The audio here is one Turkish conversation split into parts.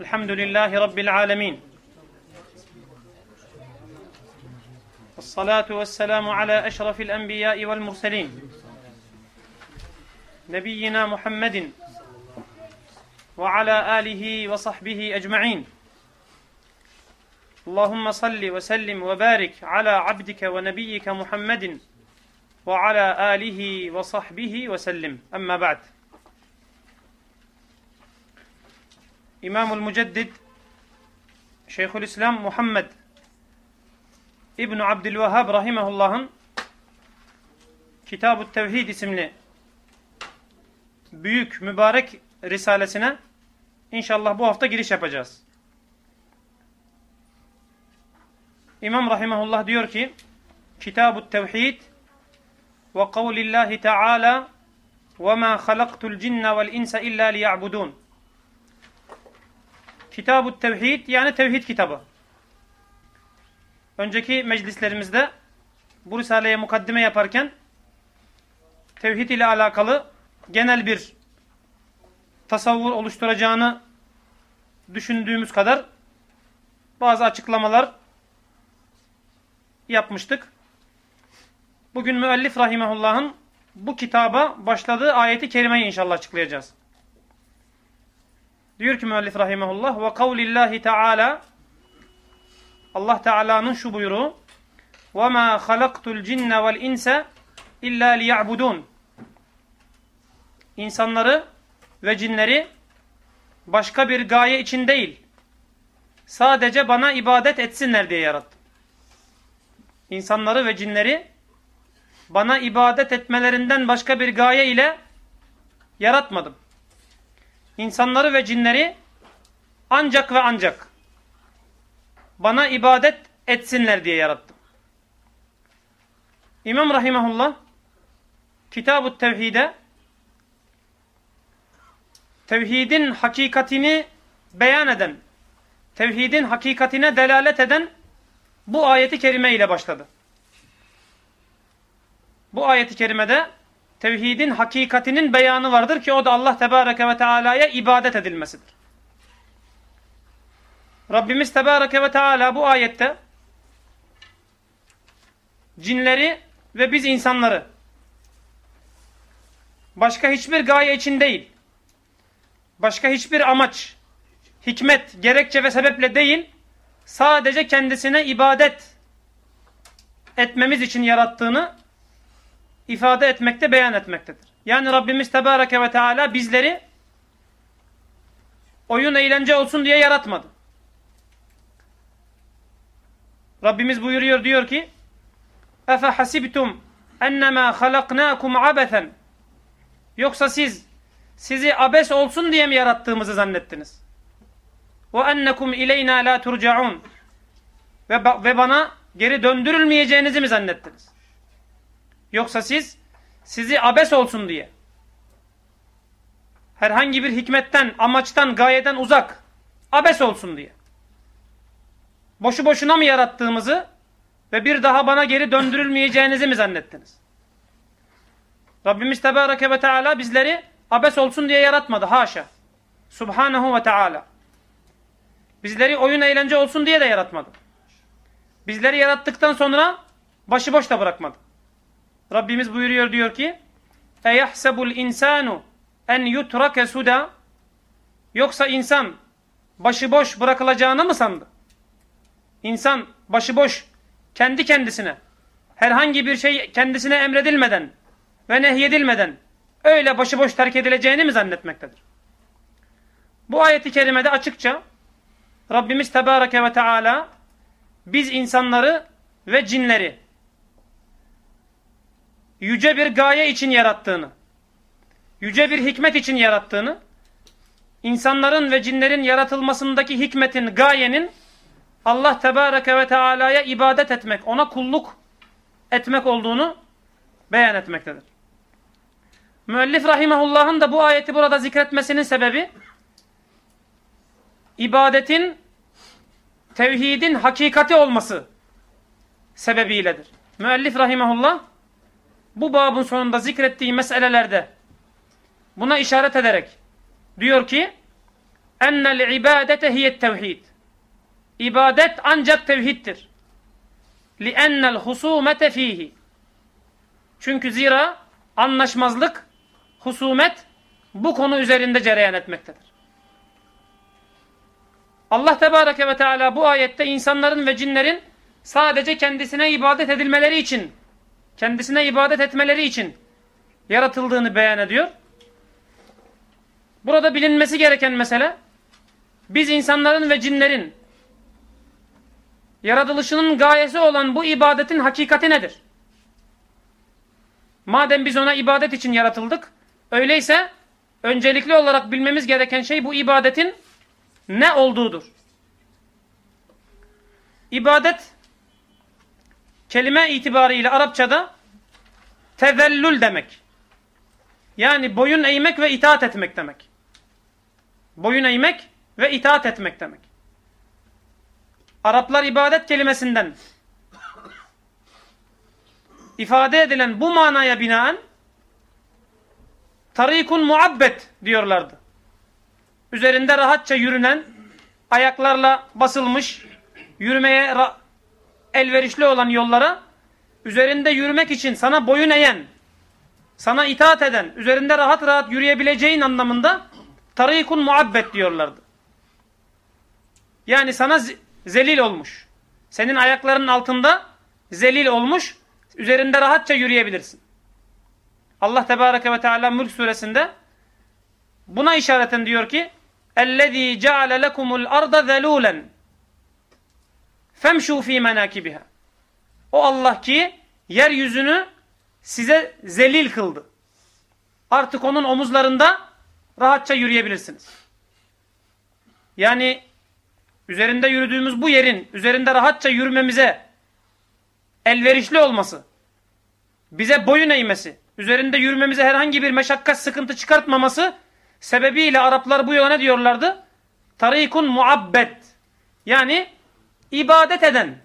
الحمد لله رب العالمين. والصلاة والسلام على أشرف الأنبياء والمرسلين. نبينا محمد وعلى آله وصحبه أجمعين. اللهم صل وسلم وبارك على عبدك ونبيك محمد وعلى آله وصحبه وسلم. أما بعد. İmamul Müceddid Şeyhülislam Muhammed İbn Abdülvehhab rahimehullah'ın Kitab-ı Tevhid isimli büyük mübarek risalesine inşallah bu hafta giriş yapacağız. İmam rahimehullah diyor ki Kitab-ı Tevhid ve kavlillahi teala ve ma halaktul cinne vel insa illa liya'budun Kitab-ı Tevhid yani Tevhid kitabı. Önceki meclislerimizde bu Risale'ye mukaddime yaparken tevhid ile alakalı genel bir tasavvur oluşturacağını düşündüğümüz kadar bazı açıklamalar yapmıştık. Bugün müellif rahimehullah'ın bu kitaba başladığı ayeti kerimeyi inşallah açıklayacağız. Diyor ki müellif rahimehullah ve kavlillahi teala Allah Teala'nın şu buyruğu ve ma halaktul cinne vel insa illa liya'budun. İnsanları ve cinleri başka bir gaye için değil sadece bana ibadet etsinler diye yarattım. İnsanları ve cinleri bana ibadet etmelerinden başka bir gaye ile yaratmadım insanları ve cinleri ancak ve ancak bana ibadet etsinler diye yarattım. İmam Rahimahullah Kitab-ı Tevhid'e tevhidin hakikatini beyan eden, tevhidin hakikatine delalet eden bu ayeti kerime ile başladı. Bu ayeti kerimede tevhidin hakikatinin beyanı vardır ki o da Allah Tebareke ve Teala'ya ibadet edilmesidir. Rabbimiz Tebareke ve Teala bu ayette cinleri ve biz insanları başka hiçbir gaye için değil, başka hiçbir amaç, hikmet, gerekçe ve sebeple değil, sadece kendisine ibadet etmemiz için yarattığını ifade etmekte, beyan etmektedir. Yani Rabbimiz Tebareke ve Teala bizleri oyun eğlence olsun diye yaratmadı. Rabbimiz buyuruyor diyor ki Efe hasibtum ennemâ halaknâkum abethen Yoksa siz sizi abes olsun diye mi yarattığımızı zannettiniz? Ve ennekum ileyna la turcaun ve, ve bana geri döndürülmeyeceğinizi mi zannettiniz? Yoksa siz sizi abes olsun diye herhangi bir hikmetten, amaçtan, gayeden uzak abes olsun diye boşu boşuna mı yarattığımızı ve bir daha bana geri döndürülmeyeceğinizi mi zannettiniz? Rabbimiz Tebareke ve Teala bizleri abes olsun diye yaratmadı. Haşa. Subhanahu ve Teala. Bizleri oyun eğlence olsun diye de yaratmadı. Bizleri yarattıktan sonra başıboş da bırakmadı. Rabbimiz buyuruyor diyor ki Eyahsebul insanu en yutrake suda Yoksa insan başıboş bırakılacağını mı sandı? İnsan başıboş kendi kendisine herhangi bir şey kendisine emredilmeden ve nehyedilmeden öyle başıboş terk edileceğini mi zannetmektedir? Bu ayeti kerimede açıkça Rabbimiz Tebareke ve Teala biz insanları ve cinleri yüce bir gaye için yarattığını, yüce bir hikmet için yarattığını, insanların ve cinlerin yaratılmasındaki hikmetin, gayenin Allah Tebareke ve Teala'ya ibadet etmek, ona kulluk etmek olduğunu beyan etmektedir. Müellif Rahimahullah'ın da bu ayeti burada zikretmesinin sebebi, ibadetin, tevhidin hakikati olması sebebiyledir. Müellif Rahimahullah, bu babın sonunda zikrettiği meselelerde buna işaret ederek diyor ki ennel ibadete hiyet tevhid. İbadet ancak tevhiddir. Li'ennel husumete fihi. Çünkü zira anlaşmazlık, husumet bu konu üzerinde cereyan etmektedir. Allah Tebareke ve Teala bu ayette insanların ve cinlerin sadece kendisine ibadet edilmeleri için, kendisine ibadet etmeleri için yaratıldığını beyan ediyor. Burada bilinmesi gereken mesele, biz insanların ve cinlerin yaratılışının gayesi olan bu ibadetin hakikati nedir? Madem biz ona ibadet için yaratıldık, öyleyse öncelikli olarak bilmemiz gereken şey bu ibadetin ne olduğudur. İbadet kelime itibariyle Arapçada tezellül demek. Yani boyun eğmek ve itaat etmek demek. Boyun eğmek ve itaat etmek demek. Araplar ibadet kelimesinden ifade edilen bu manaya binaen tarikun muabbet diyorlardı. Üzerinde rahatça yürünen, ayaklarla basılmış, yürümeye elverişli olan yollara üzerinde yürümek için sana boyun eğen, sana itaat eden, üzerinde rahat rahat yürüyebileceğin anlamında tarikun muabbet diyorlardı. Yani sana zelil olmuş. Senin ayaklarının altında zelil olmuş, üzerinde rahatça yürüyebilirsin. Allah Tebareke ve Teala Mülk suresinde buna işareten diyor ki اَلَّذ۪ي جَعَلَ لَكُمُ الْأَرْضَ ذَلُولًا Femşu fi menakibiha. O Allah ki yeryüzünü size zelil kıldı. Artık onun omuzlarında rahatça yürüyebilirsiniz. Yani üzerinde yürüdüğümüz bu yerin üzerinde rahatça yürümemize elverişli olması, bize boyun eğmesi, üzerinde yürümemize herhangi bir meşakkat sıkıntı çıkartmaması sebebiyle Araplar bu yola ne diyorlardı? Tarikun muabbet. Yani ibadet eden.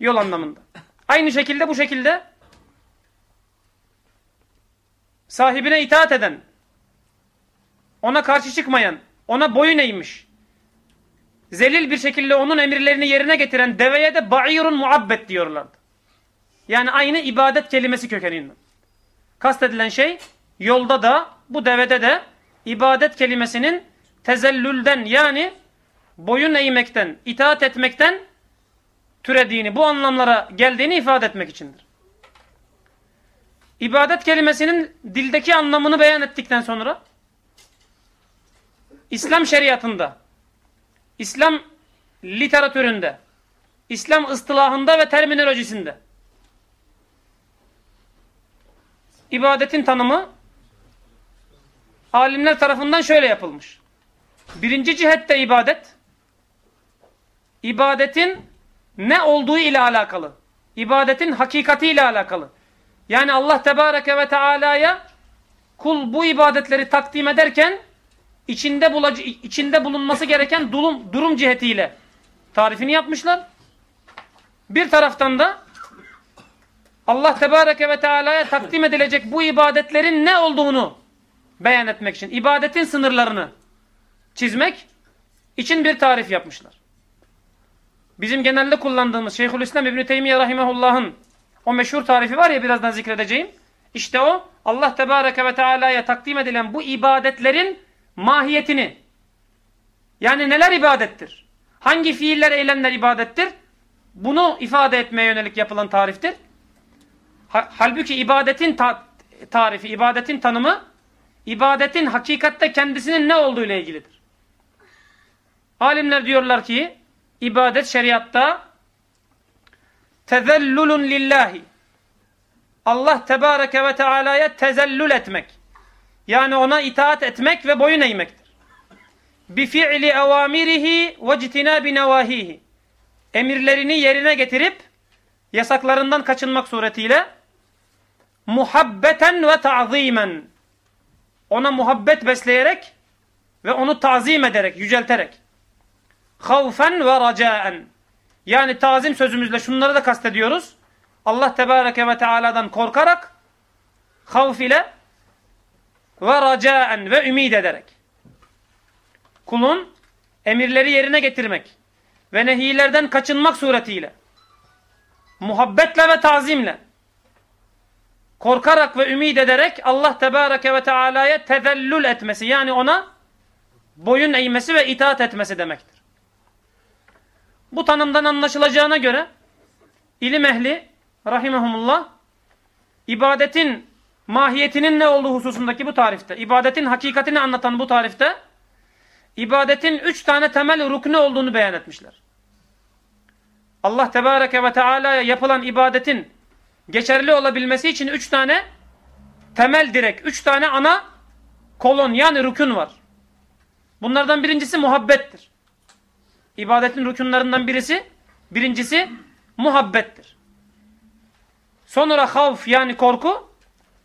Yol anlamında. Aynı şekilde bu şekilde sahibine itaat eden, ona karşı çıkmayan, ona boyun eğmiş, zelil bir şekilde onun emirlerini yerine getiren deveye de ba'irun muabbet diyorlardı. Yani aynı ibadet kelimesi kökeninden. Kastedilen şey yolda da bu devede de ibadet kelimesinin tezellülden yani boyun eğmekten, itaat etmekten türediğini, bu anlamlara geldiğini ifade etmek içindir. İbadet kelimesinin dildeki anlamını beyan ettikten sonra İslam şeriatında, İslam literatüründe, İslam ıstılahında ve terminolojisinde ibadetin tanımı alimler tarafından şöyle yapılmış. Birinci cihette ibadet, ibadetin ne olduğu ile alakalı, ibadetin hakikati ile alakalı. Yani Allah Tebareke ve Teala'ya kul bu ibadetleri takdim ederken içinde, bulacı, içinde bulunması gereken durum, durum cihetiyle tarifini yapmışlar. Bir taraftan da Allah Tebareke ve Teala'ya takdim edilecek bu ibadetlerin ne olduğunu beyan etmek için, ibadetin sınırlarını çizmek için bir tarif yapmışlar. Bizim genelde kullandığımız Şeyhülislam İbn Teymiye rahimehullah'ın o meşhur tarifi var ya birazdan zikredeceğim. İşte o Allah Tebareke ve Teala'ya takdim edilen bu ibadetlerin mahiyetini yani neler ibadettir? Hangi fiiller, eylemler ibadettir? Bunu ifade etmeye yönelik yapılan tariftir. Halbuki ibadetin ta tarifi, ibadetin tanımı, ibadetin hakikatte kendisinin ne olduğu ile ilgilidir. Alimler diyorlar ki, ibadet şeriatta tezellulun lillahi. Allah tebareke ve teala'ya tezellül etmek. Yani ona itaat etmek ve boyun eğmektir. Bi fi'li evamirihi ve citinabi nevahihi. Emirlerini yerine getirip yasaklarından kaçınmak suretiyle muhabbeten ve ta'zimen ona muhabbet besleyerek ve onu tazim ederek, yücelterek havfen ve racaen yani tazim sözümüzle şunları da kastediyoruz. Allah Tebareke ve Teala'dan korkarak havf ile ve racaen ve ümid ederek. Kulun emirleri yerine getirmek ve nehilerden kaçınmak suretiyle muhabbetle ve tazimle korkarak ve ümid ederek Allah Tebareke ve Teala'ya tezellül etmesi yani ona boyun eğmesi ve itaat etmesi demektir. Bu tanımdan anlaşılacağına göre ilim ehli rahimahumullah ibadetin mahiyetinin ne olduğu hususundaki bu tarifte, ibadetin hakikatini anlatan bu tarifte ibadetin üç tane temel ruknu olduğunu beyan etmişler. Allah Tebareke ve Teala'ya yapılan ibadetin geçerli olabilmesi için üç tane temel direk, üç tane ana kolon yani rükün var. Bunlardan birincisi muhabbettir. İbadetin rükunlarından birisi, birincisi muhabbettir. Sonra havf yani korku,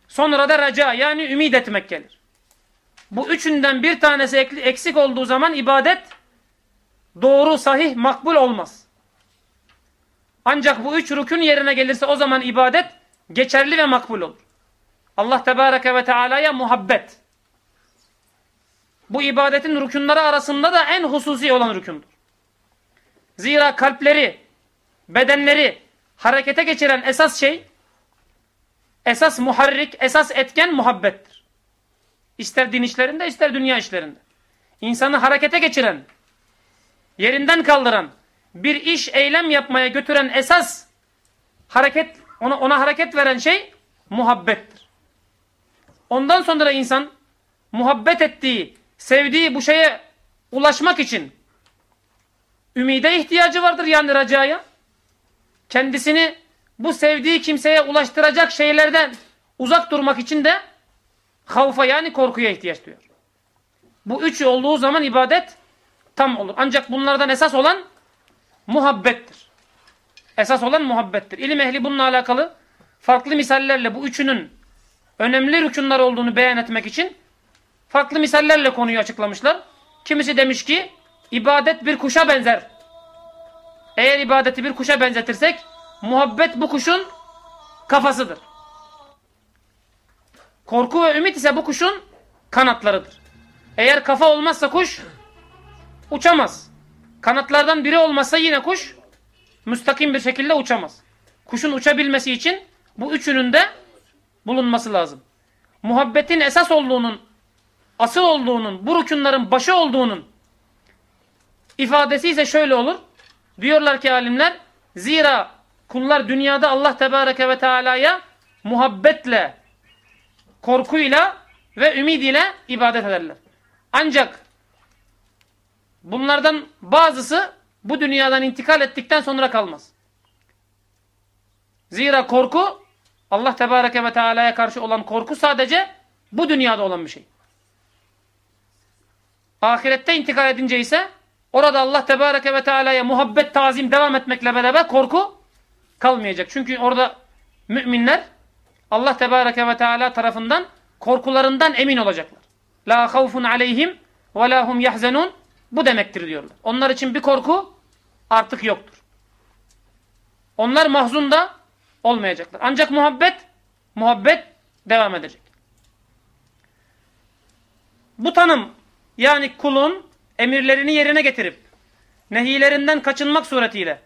sonra da reca yani ümit etmek gelir. Bu üçünden bir tanesi eksik olduğu zaman ibadet doğru, sahih, makbul olmaz. Ancak bu üç rükün yerine gelirse o zaman ibadet geçerli ve makbul olur. Allah Tebareke ve Teala'ya muhabbet. Bu ibadetin rükünleri arasında da en hususi olan rükündür. Zira kalpleri, bedenleri harekete geçiren esas şey, esas muharrik, esas etken muhabbettir. İster din işlerinde, ister dünya işlerinde. İnsanı harekete geçiren, yerinden kaldıran, bir iş, eylem yapmaya götüren esas hareket, ona, ona hareket veren şey muhabbettir. Ondan sonra insan muhabbet ettiği, sevdiği bu şeye ulaşmak için ümide ihtiyacı vardır yani. Kendisini bu sevdiği kimseye ulaştıracak şeylerden uzak durmak için de havfa yani korkuya ihtiyaç duyuyor. Bu üçü olduğu zaman ibadet tam olur. Ancak bunlardan esas olan muhabbettir. Esas olan muhabbettir. İlim ehli bununla alakalı farklı misallerle bu üçünün önemli rükunlar olduğunu beyan etmek için farklı misallerle konuyu açıklamışlar. Kimisi demiş ki ibadet bir kuşa benzer. Eğer ibadeti bir kuşa benzetirsek muhabbet bu kuşun kafasıdır. Korku ve ümit ise bu kuşun kanatlarıdır. Eğer kafa olmazsa kuş uçamaz. Kanatlardan biri olmazsa yine kuş müstakim bir şekilde uçamaz. Kuşun uçabilmesi için bu üçünün de bulunması lazım. Muhabbetin esas olduğunun, asıl olduğunun, bu rükunların başı olduğunun ifadesi ise şöyle olur. Diyorlar ki alimler, zira kullar dünyada Allah Tebareke ve Teala'ya muhabbetle, korkuyla ve ümid ile ibadet ederler. Ancak bunlardan bazısı bu dünyadan intikal ettikten sonra kalmaz. Zira korku Allah Tebareke ve Teala'ya karşı olan korku sadece bu dünyada olan bir şey. Ahirette intikal edince ise orada Allah Tebareke ve Teala'ya muhabbet, tazim devam etmekle beraber korku kalmayacak. Çünkü orada müminler Allah Tebareke ve Teala tarafından korkularından emin olacaklar. La havfun aleyhim ve la hum yahzenun bu demektir diyorlar. Onlar için bir korku artık yoktur. Onlar mahzun da olmayacaklar. Ancak muhabbet, muhabbet devam edecek. Bu tanım yani kulun emirlerini yerine getirip nehilerinden kaçınmak suretiyle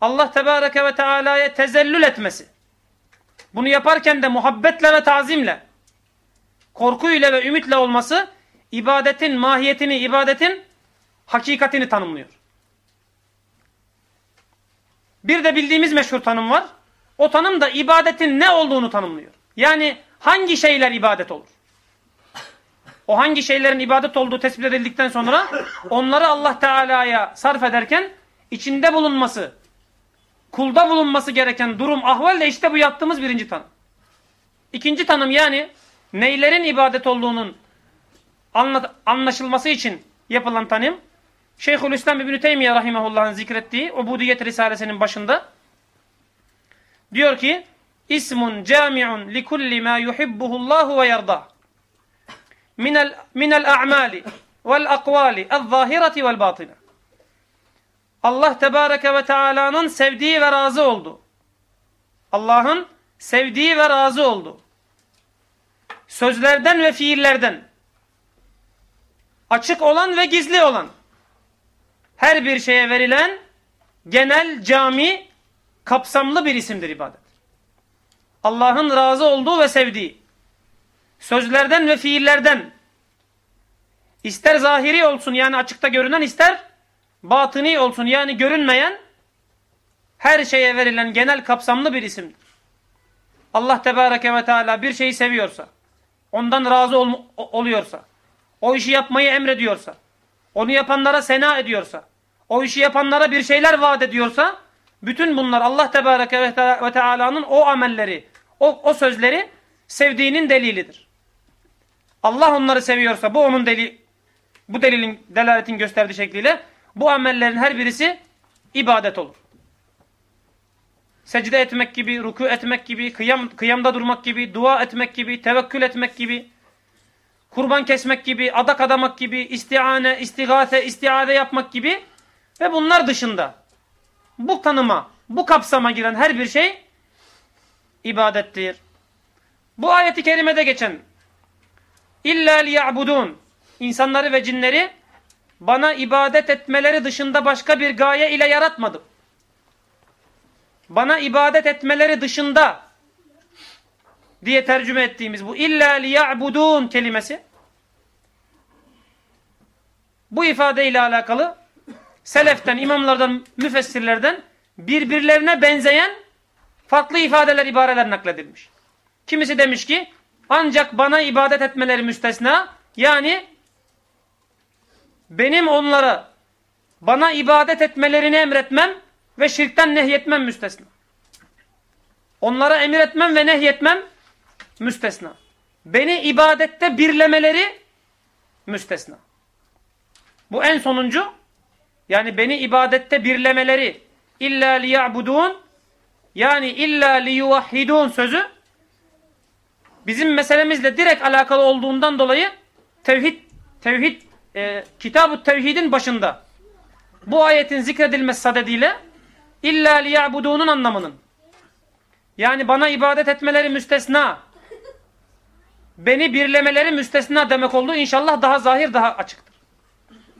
Allah Tebareke ve Teala'ya tezellül etmesi. Bunu yaparken de muhabbetle ve tazimle, korkuyla ve ümitle olması ibadetin mahiyetini, ibadetin hakikatini tanımlıyor. Bir de bildiğimiz meşhur tanım var. O tanım da ibadetin ne olduğunu tanımlıyor. Yani hangi şeyler ibadet olur? O hangi şeylerin ibadet olduğu tespit edildikten sonra onları Allah Teala'ya sarf ederken içinde bulunması, kulda bulunması gereken durum, ahval de işte bu yaptığımız birinci tanım. İkinci tanım yani neylerin ibadet olduğunun anlaşılması için yapılan tanım Şeyhülislam İbn-i Teymiye Rahimahullah'ın zikrettiği Ubudiyet Risalesi'nin başında diyor ki İsmun cami'un likulli ma yuhibbuhullahu ve yarda minel, minel a'mali vel akvali el zahireti vel batine Allah Tebareke ve Teala'nın sevdiği ve razı olduğu Allah'ın sevdiği ve razı olduğu sözlerden ve fiillerden. Açık olan ve gizli olan. Her bir şeye verilen genel, cami, kapsamlı bir isimdir ibadet. Allah'ın razı olduğu ve sevdiği sözlerden ve fiillerden ister zahiri olsun yani açıkta görünen ister batıni olsun yani görünmeyen her şeye verilen genel kapsamlı bir isimdir. Allah Tebareke ve Teala bir şeyi seviyorsa, ondan razı ol oluyorsa, o işi yapmayı emrediyorsa, onu yapanlara sena ediyorsa, o işi yapanlara bir şeyler vaat ediyorsa, bütün bunlar Allah Tebareke ve Teala'nın o amelleri, o, o sözleri sevdiğinin delilidir. Allah onları seviyorsa bu onun deli, bu delilin delaletin gösterdiği şekliyle bu amellerin her birisi ibadet olur. Secde etmek gibi, ruku etmek gibi, kıyam, kıyamda durmak gibi, dua etmek gibi, tevekkül etmek gibi, kurban kesmek gibi, adak adamak gibi, istiane, istigate, istiade yapmak gibi ve bunlar dışında bu tanıma, bu kapsama giren her bir şey ibadettir. Bu ayeti kerimede geçen illa liya'budun insanları ve cinleri bana ibadet etmeleri dışında başka bir gaye ile yaratmadım. Bana ibadet etmeleri dışında diye tercüme ettiğimiz bu illa liya'budun kelimesi bu ifade ile alakalı seleften, imamlardan, müfessirlerden birbirlerine benzeyen farklı ifadeler, ibareler nakledilmiş. Kimisi demiş ki ancak bana ibadet etmeleri müstesna yani benim onlara bana ibadet etmelerini emretmem ve şirkten nehyetmem müstesna. Onlara emir etmem ve nehyetmem müstesna. Beni ibadette birlemeleri müstesna. Bu en sonuncu yani beni ibadette birlemeleri illa liya'budun yani illa liyuvahhidun sözü bizim meselemizle direkt alakalı olduğundan dolayı tevhid tevhid e, kitab Tevhid'in başında bu ayetin zikredilmesi sadediyle illa liya'budunun anlamının yani bana ibadet etmeleri müstesna beni birlemeleri müstesna demek olduğu inşallah daha zahir daha açıktır.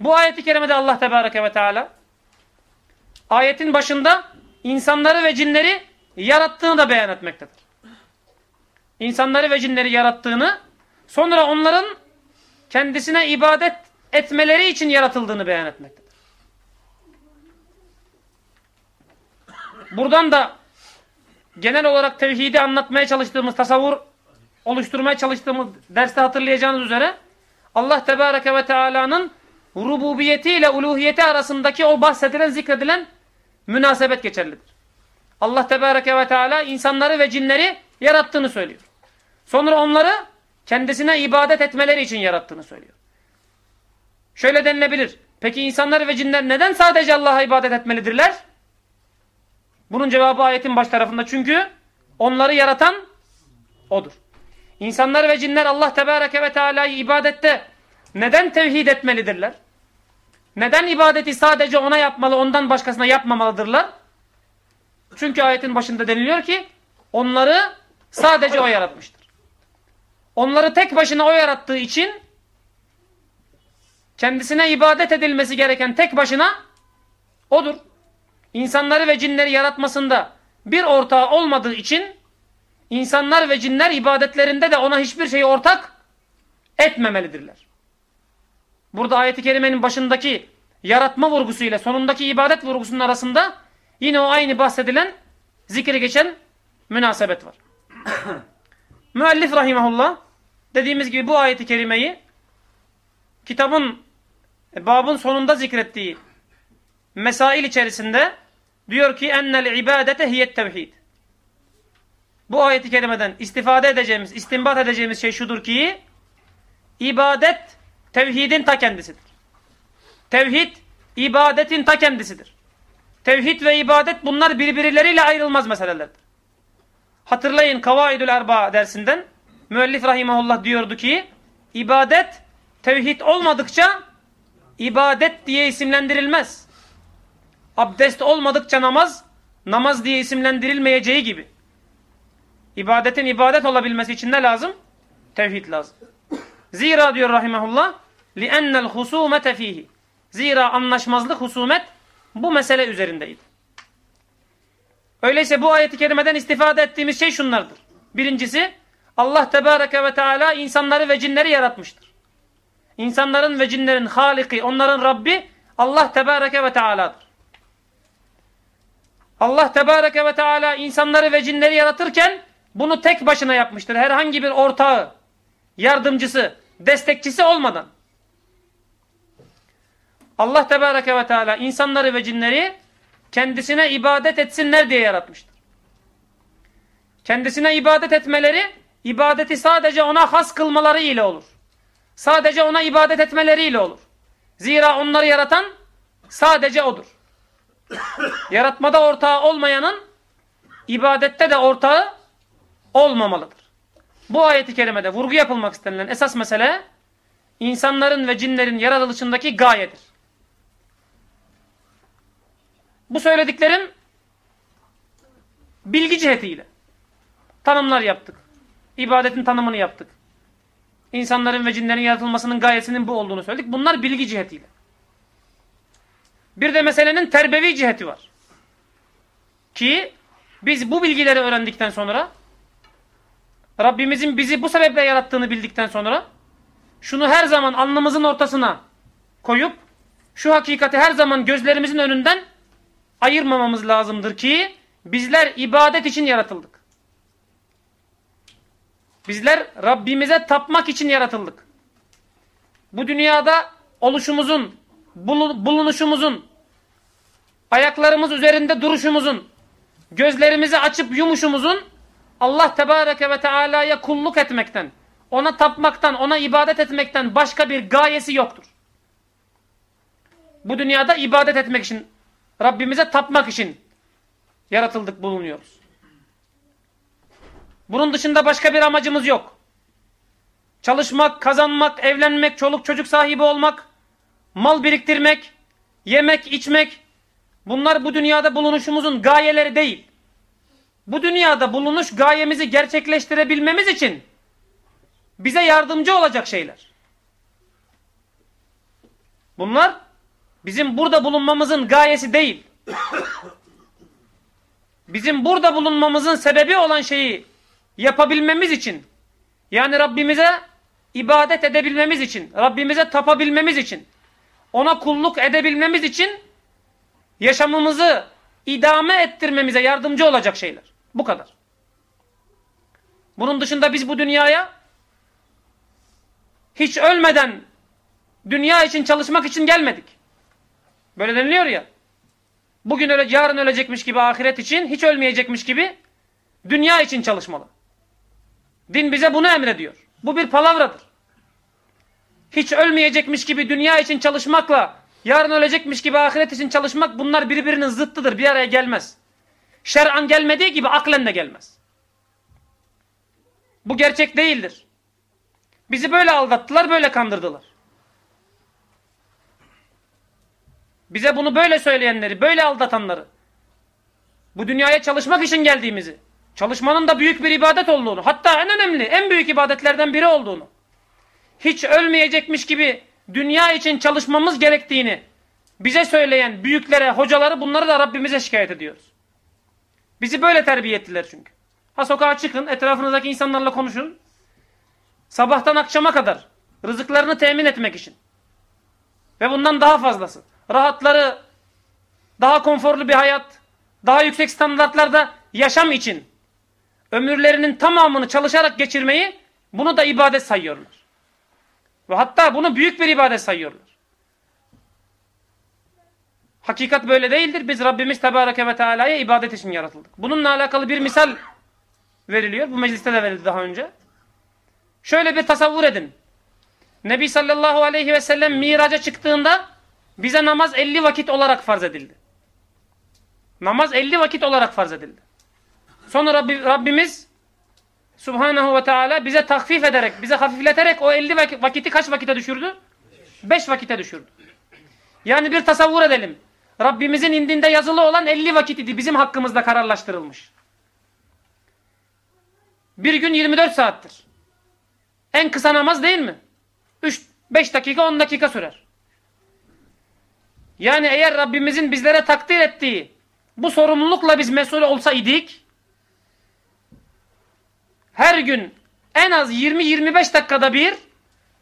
Bu ayeti kerimede Allah Tebareke ve Teala ayetin başında insanları ve cinleri yarattığını da beyan etmektedir. İnsanları ve cinleri yarattığını sonra onların kendisine ibadet etmeleri için yaratıldığını beyan etmektedir. Buradan da genel olarak tevhidi anlatmaya çalıştığımız, tasavvur oluşturmaya çalıştığımız derste hatırlayacağınız üzere Allah Tebareke ve Teala'nın rububiyeti ile uluhiyeti arasındaki o bahsedilen, zikredilen münasebet geçerlidir. Allah Tebareke ve Teala insanları ve cinleri yarattığını söylüyor. Sonra onları kendisine ibadet etmeleri için yarattığını söylüyor. Şöyle denilebilir. Peki insanlar ve cinler neden sadece Allah'a ibadet etmelidirler? Bunun cevabı ayetin baş tarafında. Çünkü onları yaratan O'dur. İnsanlar ve cinler Allah Tebareke ve Teala'yı ibadette neden tevhid etmelidirler? Neden ibadeti sadece ona yapmalı, ondan başkasına yapmamalıdırlar? Çünkü ayetin başında deniliyor ki onları sadece O yaratmıştır. Onları tek başına O yarattığı için kendisine ibadet edilmesi gereken tek başına O'dur. İnsanları ve cinleri yaratmasında bir ortağı olmadığı için insanlar ve cinler ibadetlerinde de ona hiçbir şeyi ortak etmemelidirler. Burada ayeti kerimenin başındaki yaratma vurgusu ile sonundaki ibadet vurgusunun arasında yine o aynı bahsedilen zikri geçen münasebet var. Müellif rahimahullah dediğimiz gibi bu ayeti kerimeyi kitabın babın sonunda zikrettiği mesail içerisinde diyor ki ennel ibadete hiyet tevhid. Bu ayeti kerimeden istifade edeceğimiz, istinbat edeceğimiz şey şudur ki ibadet tevhidin ta kendisidir. Tevhid ibadetin ta kendisidir. Tevhid ve ibadet bunlar birbirleriyle ayrılmaz meselelerdir. Hatırlayın Kavaidül Erba dersinden müellif rahimahullah diyordu ki ibadet tevhid olmadıkça ibadet diye isimlendirilmez. Abdest olmadıkça namaz, namaz diye isimlendirilmeyeceği gibi. İbadetin ibadet olabilmesi için ne lazım? Tevhid lazım. Zira diyor rahimahullah لِأَنَّ الْخُسُومَةَ ف۪يهِ Zira anlaşmazlık, husumet bu mesele üzerindeydi. Öyleyse bu ayeti kerimeden istifade ettiğimiz şey şunlardır. Birincisi Allah Tebareke ve Teala insanları ve cinleri yaratmıştır. İnsanların ve cinlerin haliki, onların Rabbi Allah Tebareke ve Teala'dır. Allah Tebareke ve Teala insanları ve cinleri yaratırken bunu tek başına yapmıştır. Herhangi bir ortağı, yardımcısı, destekçisi olmadan. Allah Tebareke ve Teala insanları ve cinleri kendisine ibadet etsinler diye yaratmıştır. Kendisine ibadet etmeleri, ibadeti sadece ona has kılmaları ile olur. Sadece ona ibadet etmeleriyle olur. Zira onları yaratan sadece odur. Yaratmada ortağı olmayanın ibadette de ortağı olmamalıdır. Bu ayeti kerimede vurgu yapılmak istenilen esas mesele insanların ve cinlerin yaratılışındaki gayedir. Bu söylediklerim bilgi cihetiyle tanımlar yaptık. İbadetin tanımını yaptık. İnsanların ve cinlerin yaratılmasının gayesinin bu olduğunu söyledik. Bunlar bilgi cihetiyle. Bir de meselenin terbevi ciheti var. Ki biz bu bilgileri öğrendikten sonra Rabbimizin bizi bu sebeple yarattığını bildikten sonra şunu her zaman alnımızın ortasına koyup şu hakikati her zaman gözlerimizin önünden ayırmamamız lazımdır ki bizler ibadet için yaratıldık. Bizler Rabbimize tapmak için yaratıldık. Bu dünyada oluşumuzun, bulunuşumuzun, ayaklarımız üzerinde duruşumuzun, gözlerimizi açıp yumuşumuzun Allah Tebareke ve Teala'ya kulluk etmekten, ona tapmaktan, ona ibadet etmekten başka bir gayesi yoktur. Bu dünyada ibadet etmek için, Rabbimize tapmak için yaratıldık bulunuyoruz. Bunun dışında başka bir amacımız yok. Çalışmak, kazanmak, evlenmek, çoluk çocuk sahibi olmak, mal biriktirmek, yemek, içmek bunlar bu dünyada bulunuşumuzun gayeleri değil. Bu dünyada bulunuş gayemizi gerçekleştirebilmemiz için bize yardımcı olacak şeyler. Bunlar bizim burada bulunmamızın gayesi değil. Bizim burada bulunmamızın sebebi olan şeyi yapabilmemiz için yani Rabbimize ibadet edebilmemiz için, Rabbimize tapabilmemiz için, ona kulluk edebilmemiz için yaşamımızı idame ettirmemize yardımcı olacak şeyler. Bu kadar. Bunun dışında biz bu dünyaya hiç ölmeden dünya için çalışmak için gelmedik. Böyle deniliyor ya. Bugün öyle, yarın ölecekmiş gibi ahiret için, hiç ölmeyecekmiş gibi dünya için çalışmalı. Din bize bunu emrediyor. Bu bir palavradır. Hiç ölmeyecekmiş gibi dünya için çalışmakla yarın ölecekmiş gibi ahiret için çalışmak bunlar birbirinin zıttıdır. Bir araya gelmez. Şer'an gelmediği gibi aklen de gelmez. Bu gerçek değildir. Bizi böyle aldattılar, böyle kandırdılar. Bize bunu böyle söyleyenleri, böyle aldatanları, bu dünyaya çalışmak için geldiğimizi, Çalışmanın da büyük bir ibadet olduğunu, hatta en önemli, en büyük ibadetlerden biri olduğunu, hiç ölmeyecekmiş gibi dünya için çalışmamız gerektiğini bize söyleyen büyüklere, hocaları bunları da Rabbimize şikayet ediyoruz. Bizi böyle terbiye ettiler çünkü. Ha sokağa çıkın, etrafınızdaki insanlarla konuşun. Sabahtan akşama kadar rızıklarını temin etmek için. Ve bundan daha fazlası. Rahatları, daha konforlu bir hayat, daha yüksek standartlarda yaşam için ömürlerinin tamamını çalışarak geçirmeyi bunu da ibadet sayıyorlar. Ve hatta bunu büyük bir ibadet sayıyorlar. Hakikat böyle değildir. Biz Rabbimiz Tebareke ve Teala'ya ibadet için yaratıldık. Bununla alakalı bir misal veriliyor. Bu mecliste de verildi daha önce. Şöyle bir tasavvur edin. Nebi sallallahu aleyhi ve sellem miraca çıktığında bize namaz 50 vakit olarak farz edildi. Namaz 50 vakit olarak farz edildi. Sonra Rabbi, Rabbimiz Subhanahu ve Teala bize takfif ederek, bize hafifleterek o 50 vakiti kaç vakite düşürdü? 5 vakite düşürdü. Yani bir tasavvur edelim. Rabbimizin indinde yazılı olan 50 vakit idi. Bizim hakkımızda kararlaştırılmış. Bir gün 24 saattir. En kısa namaz değil mi? 3 5 dakika 10 dakika sürer. Yani eğer Rabbimizin bizlere takdir ettiği bu sorumlulukla biz mesul olsaydık her gün en az 20-25 dakikada bir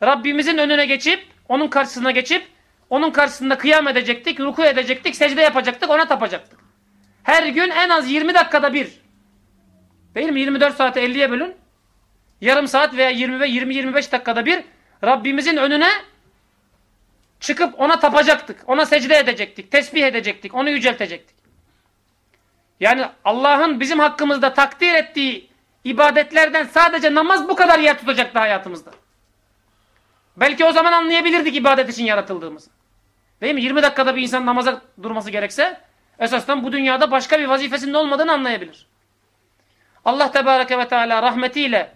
Rabbimizin önüne geçip onun karşısına geçip onun karşısında kıyam edecektik, ruku edecektik, secde yapacaktık, ona tapacaktık. Her gün en az 20 dakikada bir. Değil mi? 24 saate 50'ye bölün. Yarım saat veya 20 ve 20-25 dakikada bir Rabbimizin önüne çıkıp ona tapacaktık. Ona secde edecektik, tesbih edecektik, onu yüceltecektik. Yani Allah'ın bizim hakkımızda takdir ettiği ibadetlerden sadece namaz bu kadar yer tutacaktı hayatımızda. Belki o zaman anlayabilirdik ibadet için yaratıldığımızı. Değil mi? 20 dakikada bir insan namaza durması gerekse esasdan bu dünyada başka bir vazifesinin olmadığını anlayabilir. Allah Tebareke ve Teala rahmetiyle,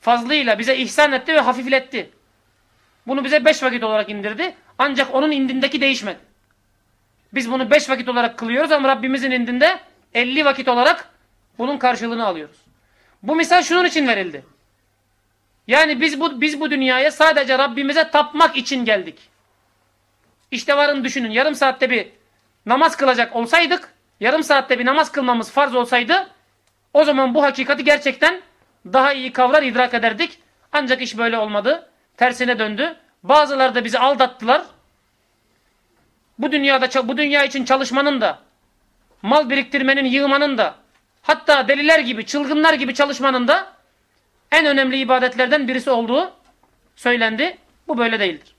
fazlıyla bize ihsan etti ve hafifletti. Bunu bize beş vakit olarak indirdi. Ancak onun indindeki değişmedi. Biz bunu beş vakit olarak kılıyoruz ama Rabbimizin indinde elli vakit olarak bunun karşılığını alıyoruz. Bu misal şunun için verildi. Yani biz bu, biz bu dünyaya sadece Rabbimize tapmak için geldik. İşte varın düşünün yarım saatte bir namaz kılacak olsaydık, yarım saatte bir namaz kılmamız farz olsaydı, o zaman bu hakikati gerçekten daha iyi kavrar, idrak ederdik. Ancak iş böyle olmadı. Tersine döndü. Bazıları da bizi aldattılar. Bu dünyada bu dünya için çalışmanın da, mal biriktirmenin, yığmanın da, hatta deliler gibi, çılgınlar gibi çalışmanın da en önemli ibadetlerden birisi olduğu söylendi. Bu böyle değildir.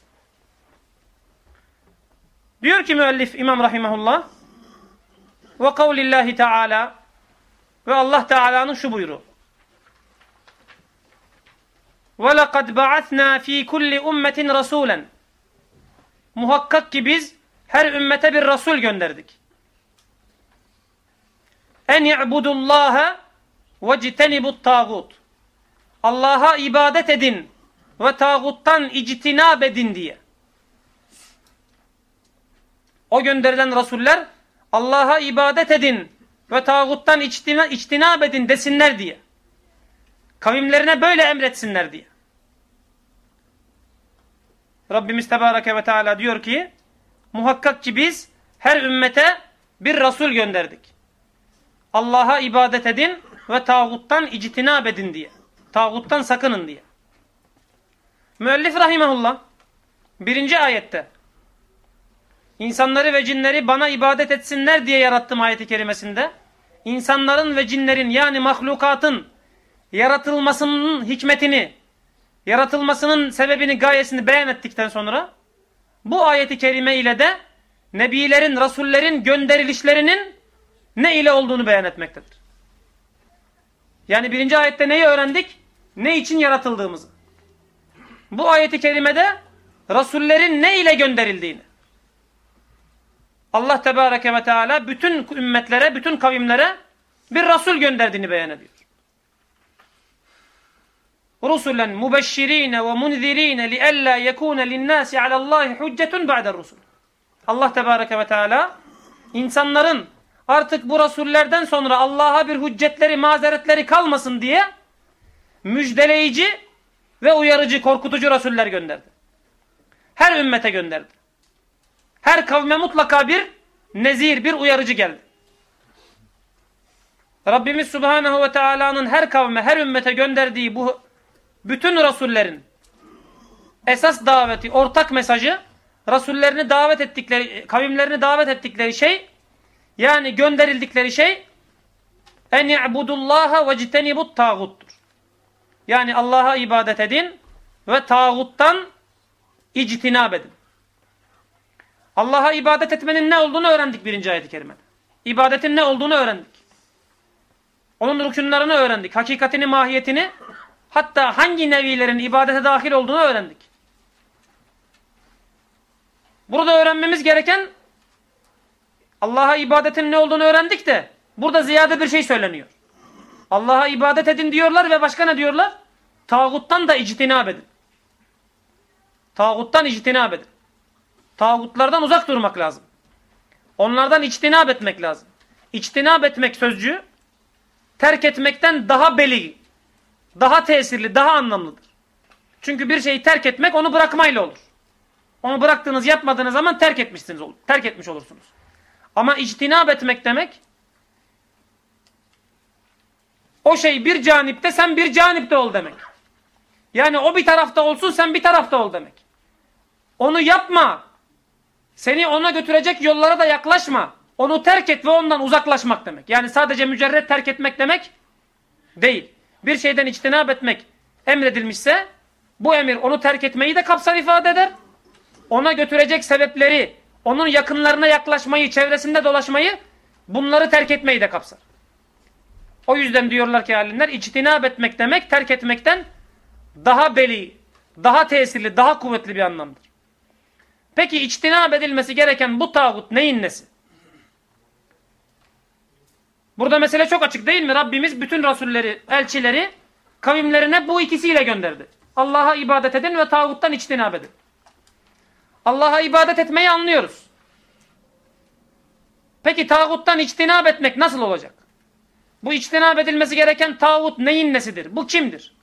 Diyor ki müellif İmam Rahimahullah ve kavlillahi teala ve Allah Teala'nın şu buyruğu ve lekad ba'athna fi kulli ummetin rasulen muhakkak ki biz her ümmete bir rasul gönderdik. En i'budullaha ve citenibut tağut. Allah'a ibadet edin ve tağuttan ictinab edin diye. O gönderilen Resuller Allah'a ibadet edin ve tağuttan içtina, edin desinler diye. Kavimlerine böyle emretsinler diye. Rabbimiz Tebareke ve Teala diyor ki muhakkak ki biz her ümmete bir Resul gönderdik. Allah'a ibadet edin ve tağuttan ictinab edin diye. Tağuttan sakının diye. Müellif rahimahullah birinci ayette insanları ve cinleri bana ibadet etsinler diye yarattım ayeti kerimesinde. İnsanların ve cinlerin yani mahlukatın yaratılmasının hikmetini, yaratılmasının sebebini, gayesini beyan ettikten sonra bu ayeti kerime ile de nebilerin, rasullerin gönderilişlerinin ne ile olduğunu beyan etmektedir. Yani birinci ayette neyi öğrendik? Ne için yaratıldığımızı. Bu ayeti kerimede rasullerin ne ile gönderildiğini. Allah Tebareke ve Teala bütün ümmetlere, bütün kavimlere bir Resul gönderdiğini beyan ediyor. Rusulen mubeşşirine ve munzirine liella yekune linnâsi alallâhi hüccetun ba'de rusul. Allah Tebareke ve Teala insanların artık bu rasullerden sonra Allah'a bir hüccetleri, mazeretleri kalmasın diye müjdeleyici ve uyarıcı, korkutucu rasuller gönderdi. Her ümmete gönderdi. Her kavme mutlaka bir nezir, bir uyarıcı geldi. Rabbimiz Subhanahu ve Teala'nın her kavme, her ümmete gönderdiği bu bütün rasullerin esas daveti, ortak mesajı rasullerini davet ettikleri, kavimlerini davet ettikleri şey yani gönderildikleri şey en i'budullaha ve citenibut tağuttur. Yani Allah'a ibadet edin ve tağuttan ictinab edin. Allah'a ibadet etmenin ne olduğunu öğrendik birinci ayet-i kerimede. İbadetin ne olduğunu öğrendik. Onun rükunlarını öğrendik. Hakikatini, mahiyetini hatta hangi nevilerin ibadete dahil olduğunu öğrendik. Burada öğrenmemiz gereken Allah'a ibadetin ne olduğunu öğrendik de burada ziyade bir şey söyleniyor. Allah'a ibadet edin diyorlar ve başka ne diyorlar? Tağuttan da ictinab edin. Tağuttan ictinab edin. Tağutlardan uzak durmak lazım. Onlardan içtinab etmek lazım. İçtinab etmek sözcüğü terk etmekten daha beli, daha tesirli, daha anlamlıdır. Çünkü bir şeyi terk etmek onu bırakmayla olur. Onu bıraktığınız yapmadığınız zaman terk etmişsiniz. Terk etmiş olursunuz. Ama içtinab etmek demek o şey bir canipte sen bir canipte ol demek. Yani o bir tarafta olsun sen bir tarafta ol demek. Onu yapma. Seni ona götürecek yollara da yaklaşma. Onu terk et ve ondan uzaklaşmak demek. Yani sadece mücerret terk etmek demek değil. Bir şeyden içtinab etmek emredilmişse bu emir onu terk etmeyi de kapsar ifade eder. Ona götürecek sebepleri, onun yakınlarına yaklaşmayı, çevresinde dolaşmayı, bunları terk etmeyi de kapsar. O yüzden diyorlar ki alimler, içtinab etmek demek terk etmekten daha beli, daha tesirli, daha kuvvetli bir anlamdır. Peki içtinab edilmesi gereken bu tağut neyin nesi? Burada mesele çok açık değil mi? Rabbimiz bütün rasulleri, elçileri kavimlerine bu ikisiyle gönderdi. Allah'a ibadet edin ve tağuttan içtinab edin. Allah'a ibadet etmeyi anlıyoruz. Peki tağuttan içtinab etmek nasıl olacak? Bu içtinab edilmesi gereken tağut neyin nesidir? Bu kimdir?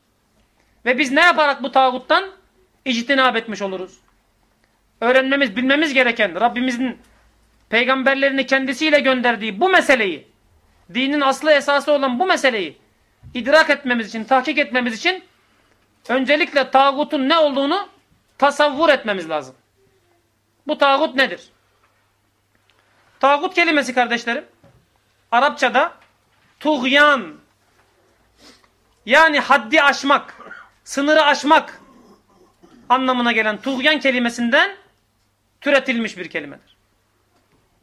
Ve biz ne yaparak bu tağuttan içtinab etmiş oluruz? Öğrenmemiz, bilmemiz gereken Rabbimizin peygamberlerini kendisiyle gönderdiği bu meseleyi, dinin aslı esası olan bu meseleyi idrak etmemiz için, tahkik etmemiz için öncelikle tağutun ne olduğunu tasavvur etmemiz lazım. Bu tağut nedir? Tağut kelimesi kardeşlerim, Arapçada tuğyan, yani haddi aşmak, sınırı aşmak anlamına gelen tuğyan kelimesinden türetilmiş bir kelimedir.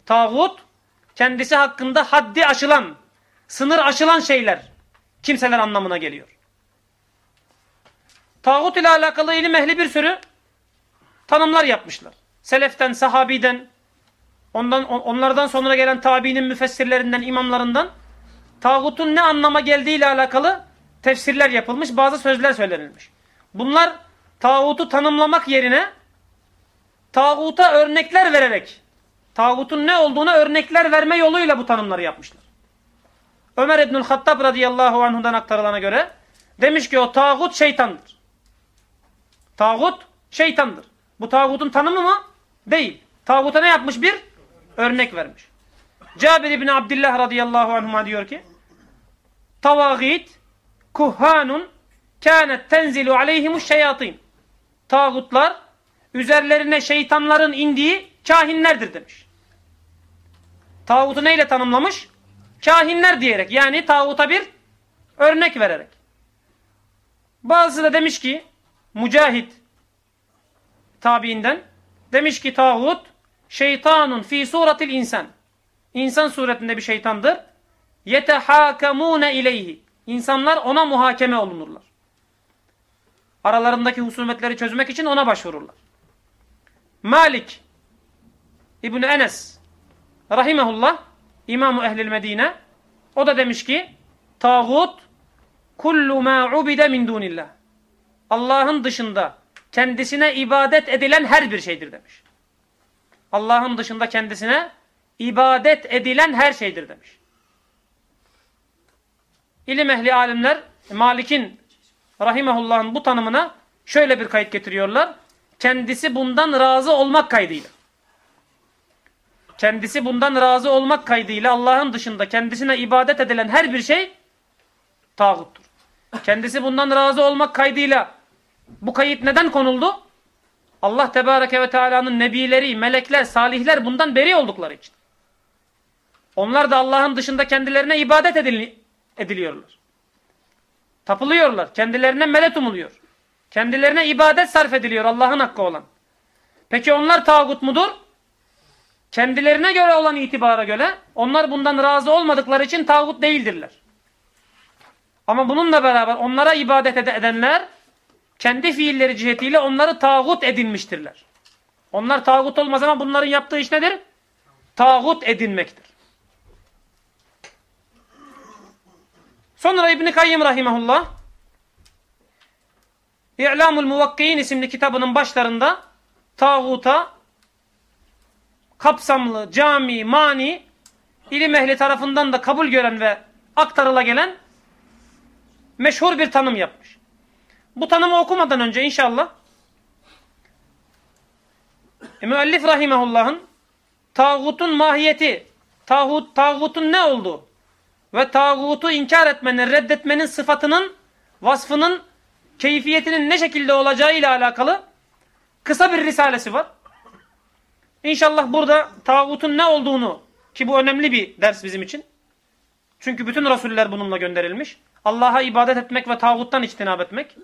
Tağut, kendisi hakkında haddi aşılan, sınır aşılan şeyler, kimseler anlamına geliyor. Tağut ile alakalı ilim ehli bir sürü tanımlar yapmışlar. Seleften, sahabiden, ondan, onlardan sonra gelen tabiinin müfessirlerinden, imamlarından tağutun ne anlama geldiği ile alakalı tefsirler yapılmış, bazı sözler söylenilmiş. Bunlar tağutu tanımlamak yerine tağuta örnekler vererek tağutun ne olduğuna örnekler verme yoluyla bu tanımları yapmışlar. Ömer İbnül Hattab radıyallahu anhudan aktarılana göre demiş ki o tağut şeytandır. Tağut şeytandır. Bu tağutun tanımı mı? Değil. Tağuta ne yapmış? Bir örnek vermiş. Cabir İbni Abdillah radıyallahu anhuma diyor ki Tavagit kuhanun kânet tenzilu aleyhimuş şeyatin. Tağutlar üzerlerine şeytanların indiği kahinlerdir demiş. Tağutu neyle tanımlamış? Kahinler diyerek yani tağuta bir örnek vererek. Bazısı da demiş ki Mücahit tabiinden demiş ki tağut şeytanun fi suratil insan. İnsan suretinde bir şeytandır. Yetehakamune ileyhi. İnsanlar ona muhakeme olunurlar. Aralarındaki husumetleri çözmek için ona başvururlar. Malik İbni Enes rahimehullah İmam-ı Ehlil Medine o da demiş ki tağut kullu ma ubide min dunillah. Allah'ın dışında kendisine ibadet edilen her bir şeydir demiş. Allah'ın dışında kendisine ibadet edilen her şeydir demiş. İlim ehli alimler Malik'in rahimehullah'ın bu tanımına şöyle bir kayıt getiriyorlar. Kendisi bundan razı olmak kaydıyla. Kendisi bundan razı olmak kaydıyla Allah'ın dışında kendisine ibadet edilen her bir şey tağuttur. Kendisi bundan razı olmak kaydıyla bu kayıt neden konuldu? Allah Tebareke ve Teala'nın nebileri, melekler, salihler bundan beri oldukları için. Onlar da Allah'ın dışında kendilerine ibadet ediliyorlar. Tapılıyorlar. Kendilerine melet umuluyor. Kendilerine ibadet sarf ediliyor Allah'ın hakkı olan. Peki onlar tağut mudur? Kendilerine göre olan itibara göre onlar bundan razı olmadıkları için tağut değildirler. Ama bununla beraber onlara ibadet edenler kendi fiilleri cihetiyle onları tağut edinmiştirler. Onlar tağut olmaz ama bunların yaptığı iş nedir? Tağut edinmektir. Sonra İbn-i Kayyım Rahimahullah İ'lamul Muvakkiyin isimli kitabının başlarında tağuta kapsamlı, cami, mani ilim ehli tarafından da kabul gören ve aktarıla gelen meşhur bir tanım yapmış. Bu tanımı okumadan önce inşallah e, müellif rahimehullah'ın tağutun mahiyeti, tağut, tağutun ne olduğu ve tağutu inkar etmenin, reddetmenin sıfatının, vasfının, keyfiyetinin ne şekilde olacağı ile alakalı kısa bir risalesi var. İnşallah burada tağutun ne olduğunu ki bu önemli bir ders bizim için. Çünkü bütün rasuller bununla gönderilmiş. Allah'a ibadet etmek ve tağuttan içtinab etmek.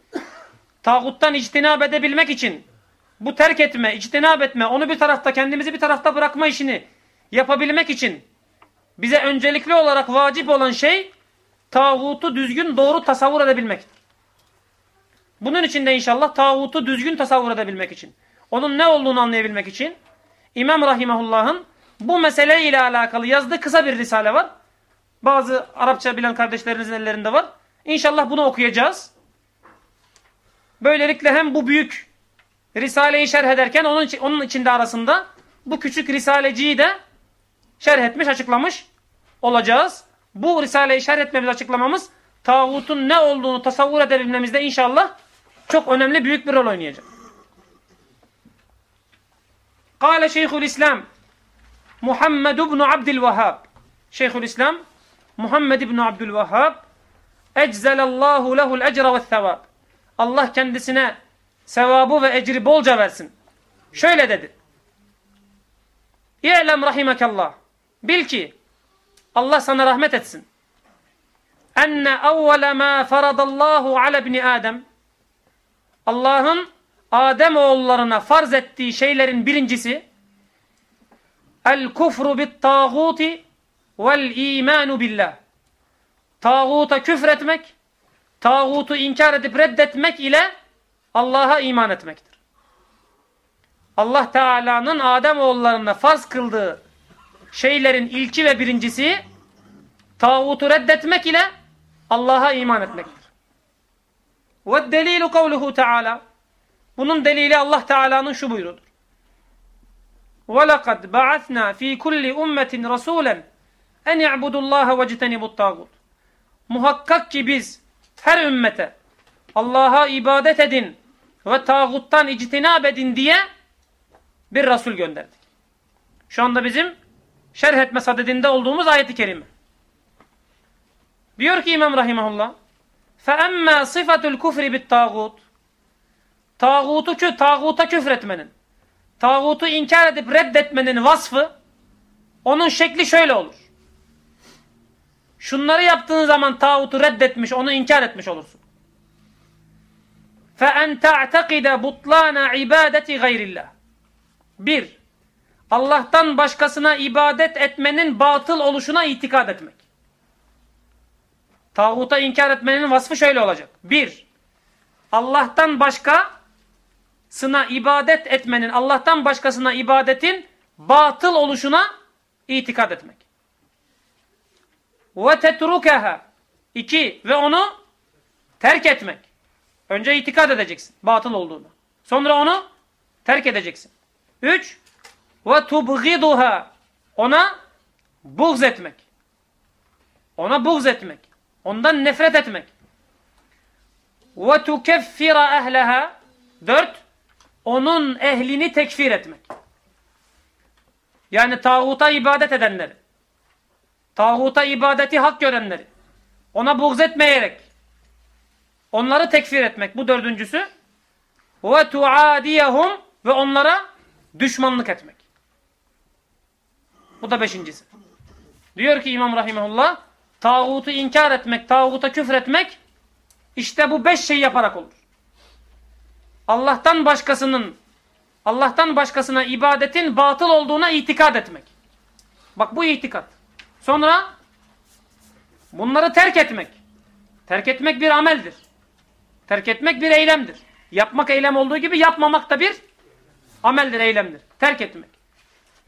Tağuttan içtinab edebilmek için bu terk etme, içtinab etme, onu bir tarafta kendimizi bir tarafta bırakma işini yapabilmek için bize öncelikli olarak vacip olan şey tağutu düzgün doğru tasavvur edebilmektir. Bunun için de inşallah tağutu düzgün tasavvur edebilmek için, onun ne olduğunu anlayabilmek için İmam Rahimahullah'ın bu mesele ile alakalı yazdığı kısa bir risale var. Bazı Arapça bilen kardeşlerinizin ellerinde var. İnşallah bunu okuyacağız. Böylelikle hem bu büyük Risale'yi şerh ederken onun, onun içinde arasında bu küçük Risaleciyi de şerh etmiş, açıklamış olacağız. Bu Risale'yi şerh etmemiz, açıklamamız tağutun ne olduğunu tasavvur edebilmemizde inşallah çok önemli, büyük bir rol oynayacak. Kale Şeyhülislam Muhammed ibn Abdülvehhab Şeyhülislam Muhammed ibn Abdülvehhab eczelallahu lehul ecra ve thevab Allah kendisine sevabı ve ecri bolca versin. Şöyle dedi. İ'lem rahimekallah. Bil ki Allah sana rahmet etsin. Enne evvele ma faradallahu ala ibni Adem. Allah'ın Adem oğullarına farz ettiği şeylerin birincisi el kufru bit tağuti vel imanu billah. Tağuta küfretmek, tağutu inkar edip reddetmek ile Allah'a iman etmektir. Allah Teala'nın Adem oğullarına farz kıldığı şeylerin ilki ve birincisi tağutu reddetmek ile Allah'a iman etmektir. Ve delilu kavluhu Teala bunun delili Allah Teala'nın şu buyruğudur. وَلَقَدْ بَعَثْنَا ف۪ي كُلِّ اُمَّةٍ رَسُولًا اَنْ يَعْبُدُ اللّٰهَ وَجْتَنِبُ الطَّاغُوتِ Muhakkak ki biz her ümmete Allah'a ibadet edin ve tağuttan ictinab edin diye bir Resul gönderdik. Şu anda bizim şerh etme sadedinde olduğumuz ayeti kerime. Diyor ki İmam Rahimahullah فَاَمَّا صِفَةُ الْكُفْرِ بِالْتَاغُوتِ Tağutu kü, tağuta küfretmenin, tağutu inkar edip reddetmenin vasfı, onun şekli şöyle olur. Şunları yaptığın zaman tağutu reddetmiş, onu inkar etmiş olursun. فَاَنْ تَعْتَقِدَ بُطْلَانَ عِبَادَةِ غَيْرِ اللّٰهِ Bir, Allah'tan başkasına ibadet etmenin batıl oluşuna itikad etmek. Tağuta inkar etmenin vasfı şöyle olacak. Bir, Allah'tan başkasına ibadet etmenin, Allah'tan başkasına ibadetin batıl oluşuna itikad etmek. Ve tetrukeha. İki, ve onu terk etmek. Önce itikad edeceksin batıl olduğunu. Sonra onu terk edeceksin. Üç, ve tubgiduha. Ona buğz etmek. Ona buğz etmek. Ondan nefret etmek. Ve tukeffira ehleha. Dört, onun ehlini tekfir etmek. Yani tağuta ibadet edenleri, tağuta ibadeti hak görenleri, ona buğz etmeyerek, onları tekfir etmek. Bu dördüncüsü. Ve tuadiyehum ve onlara düşmanlık etmek. Bu da beşincisi. Diyor ki İmam Rahimahullah, tağutu inkar etmek, tağuta küfür etmek, işte bu beş şey yaparak olur. Allah'tan başkasının, Allah'tan başkasına ibadetin batıl olduğuna itikad etmek. Bak bu itikat. Sonra bunları terk etmek. Terk etmek bir ameldir. Terk etmek bir eylemdir. Yapmak eylem olduğu gibi yapmamak da bir ameldir, eylemdir. Terk etmek.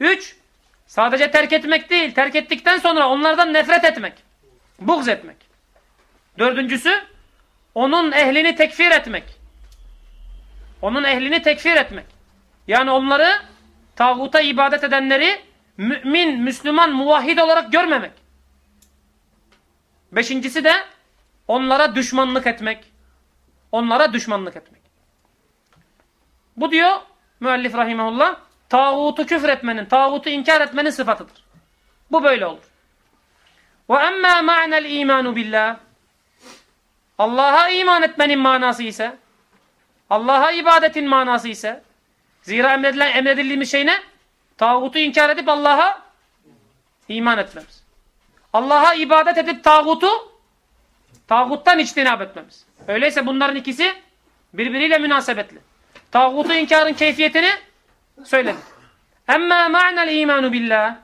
Üç, sadece terk etmek değil, terk ettikten sonra onlardan nefret etmek. Buğz etmek. Dördüncüsü, onun ehlini tekfir etmek. Onun ehlini tekfir etmek. Yani onları, tağuta ibadet edenleri mümin, Müslüman, muvahhid olarak görmemek. Beşincisi de onlara düşmanlık etmek. Onlara düşmanlık etmek. Bu diyor müellif rahimahullah tağutu küfretmenin, tağutu inkar etmenin sıfatıdır. Bu böyle olur. Ve emmâ ma'nel imanu billah Allah'a iman etmenin manası ise Allah'a ibadetin manası ise zira emredilen, emredildiğimiz şey ne? Tağutu inkar edip Allah'a iman etmemiz. Allah'a ibadet edip tağutu tağuttan içtinab etmemiz. Öyleyse bunların ikisi birbiriyle münasebetli. Tağutu inkarın keyfiyetini söyledik. Emmâ ma'nel imanu billah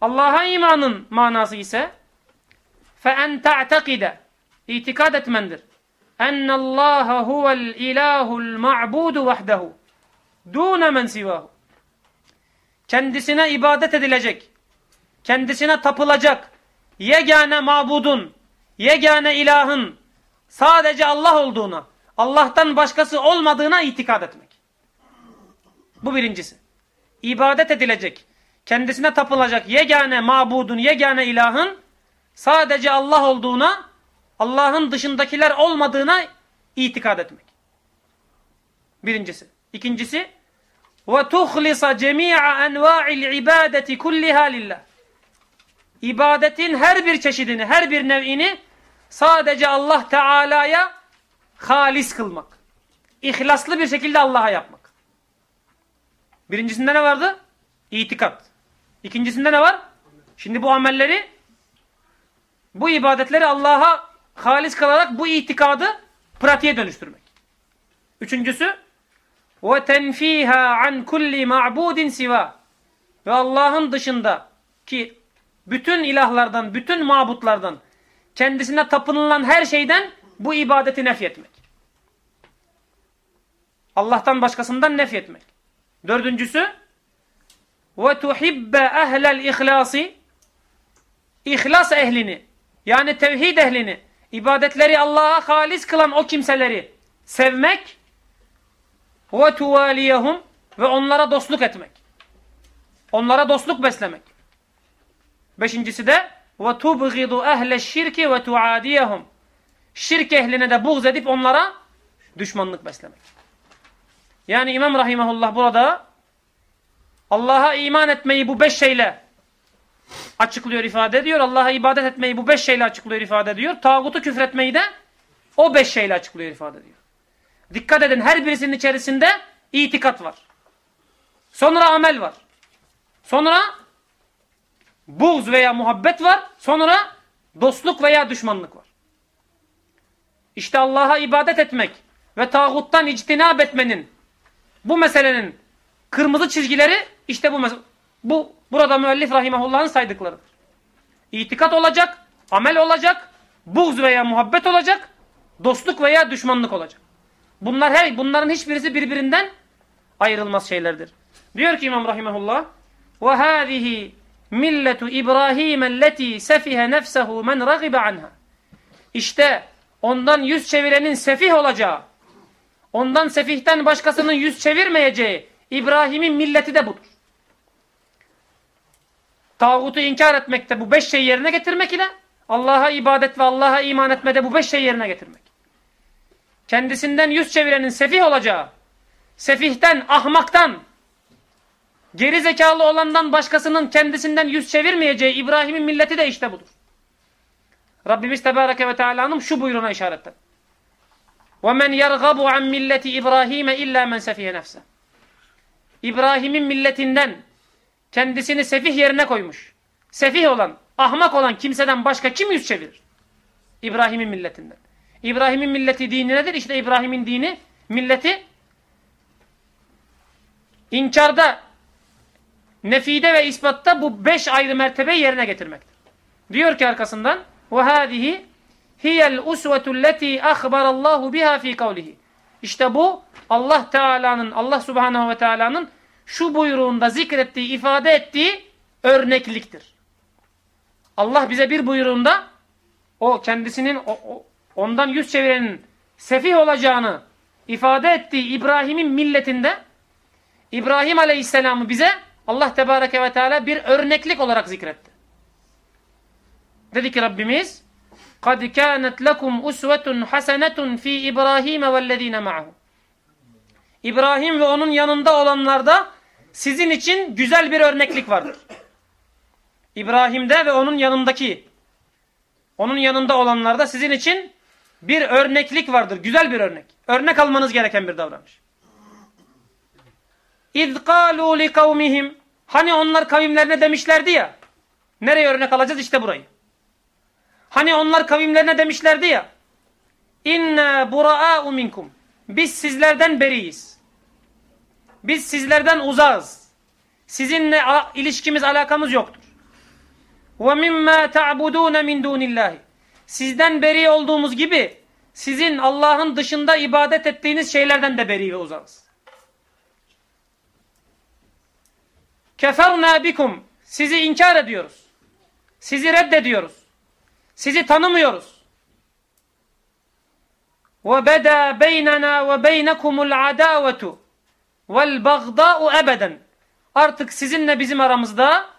Allah'a imanın manası ise fe en ta'tekide itikad etmendir. Ennallâhe huvel ilâhul ma'budu vahdehu dûne men sivahu kendisine ibadet edilecek, kendisine tapılacak, yegane mabudun, yegane ilahın sadece Allah olduğuna, Allah'tan başkası olmadığına itikad etmek. Bu birincisi. İbadet edilecek, kendisine tapılacak yegane mabudun, yegane ilahın sadece Allah olduğuna, Allah'ın dışındakiler olmadığına itikad etmek. Birincisi. İkincisi, ve tuhlisa cemi'a enva'il ibadeti kulliha lillah. İbadetin her bir çeşidini, her bir nev'ini sadece Allah Teala'ya halis kılmak. İhlaslı bir şekilde Allah'a yapmak. Birincisinde ne vardı? İtikat. İkincisinde ne var? Şimdi bu amelleri, bu ibadetleri Allah'a halis kalarak bu itikadı pratiğe dönüştürmek. Üçüncüsü, ve tenfiha an kulli ma'budin siva ve Allah'ın dışında ki bütün ilahlardan, bütün mabutlardan kendisine tapınılan her şeyden bu ibadeti nefyetmek. Allah'tan başkasından nefyetmek. Dördüncüsü ve tuhibbe ehlel ihlasi ihlas ehlini yani tevhid ehlini ibadetleri Allah'a halis kılan o kimseleri sevmek ve tuvaliyehum ve onlara dostluk etmek. Onlara dostluk beslemek. Beşincisi de ve tubghidu ehle şirki ve tuadiyehum. Şirk ehline de buğz edip onlara düşmanlık beslemek. Yani İmam Rahimahullah burada Allah'a iman etmeyi bu beş şeyle açıklıyor, ifade ediyor. Allah'a ibadet etmeyi bu beş şeyle açıklıyor, ifade ediyor. Tağutu küfretmeyi de o beş şeyle açıklıyor, ifade ediyor. Dikkat edin her birisinin içerisinde itikat var. Sonra amel var. Sonra buğz veya muhabbet var. Sonra dostluk veya düşmanlık var. İşte Allah'a ibadet etmek ve tağuttan ictinab etmenin bu meselenin kırmızı çizgileri işte bu bu burada müellif rahimahullah'ın saydıklarıdır. İtikat olacak, amel olacak, buğz veya muhabbet olacak, dostluk veya düşmanlık olacak. Bunlar her bunların hiçbirisi birbirinden ayrılmaz şeylerdir. Diyor ki İmam rahimehullah: "Ve hâzihi milletu İbrahim elleti sefihe nefsehu men ragibe anha." İşte ondan yüz çevirenin sefih olacağı, ondan sefihten başkasının yüz çevirmeyeceği İbrahim'in milleti de budur. Tağutu inkar etmekte bu beş şey yerine getirmek ile Allah'a ibadet ve Allah'a iman etmede bu beş şey yerine getirmek kendisinden yüz çevirenin sefih olacağı, sefihten, ahmaktan, geri zekalı olandan başkasının kendisinden yüz çevirmeyeceği İbrahim'in milleti de işte budur. Rabbimiz Tebareke ve Teala'nın şu buyruğuna işaretten. وَمَنْ يَرْغَبُ عَنْ مِلَّةِ İbrahim illa men sefihe nefse. İbrahim'in milletinden kendisini sefih yerine koymuş. Sefih olan, ahmak olan kimseden başka kim yüz çevirir? İbrahim'in milletinden. İbrahim'in milleti dini nedir? İşte İbrahim'in dini, milleti inkarda, nefide ve ispatta bu beş ayrı mertebeyi yerine getirmektir. Diyor ki arkasından وَهَذِهِ هِيَ الْاُسْوَةُ الَّتِي أَخْبَرَ اللّٰهُ بِهَا ف۪ي قَوْلِهِ İşte bu Allah Teala'nın, Allah Subhanahu ve Teala'nın şu buyruğunda zikrettiği, ifade ettiği örnekliktir. Allah bize bir buyruğunda o kendisinin o, o, ondan yüz çevirenin sefih olacağını ifade ettiği İbrahim'in milletinde İbrahim Aleyhisselam'ı bize Allah Tebareke ve Teala bir örneklik olarak zikretti. Dedi ki Rabbimiz قَدْ كَانَتْ لَكُمْ اُسْوَةٌ حَسَنَةٌ ف۪ي إِبْرَاهِيمَ وَالَّذ۪ينَ مَعَهُ İbrahim ve onun yanında olanlarda sizin için güzel bir örneklik vardır. İbrahim'de ve onun yanındaki, onun yanında olanlarda sizin için bir örneklik vardır. Güzel bir örnek. Örnek almanız gereken bir davranış. اِذْ قَالُوا لِقَوْمِهِمْ Hani onlar kavimlerine demişlerdi ya. Nereye örnek alacağız? İşte burayı. Hani onlar kavimlerine demişlerdi ya. İnna buraa'u minkum. Biz sizlerden beriyiz. Biz sizlerden uzağız. Sizinle ilişkimiz, alakamız yoktur. Ve mimma ta'budun min dunillahi. Sizden beri olduğumuz gibi sizin Allah'ın dışında ibadet ettiğiniz şeylerden de beri ve uzağız. Keferna bikum. Sizi inkar ediyoruz. Sizi reddediyoruz. Sizi tanımıyoruz. Ve beda beynena ve beynekumul adavetu vel bagda'u ebeden. Artık sizinle bizim aramızda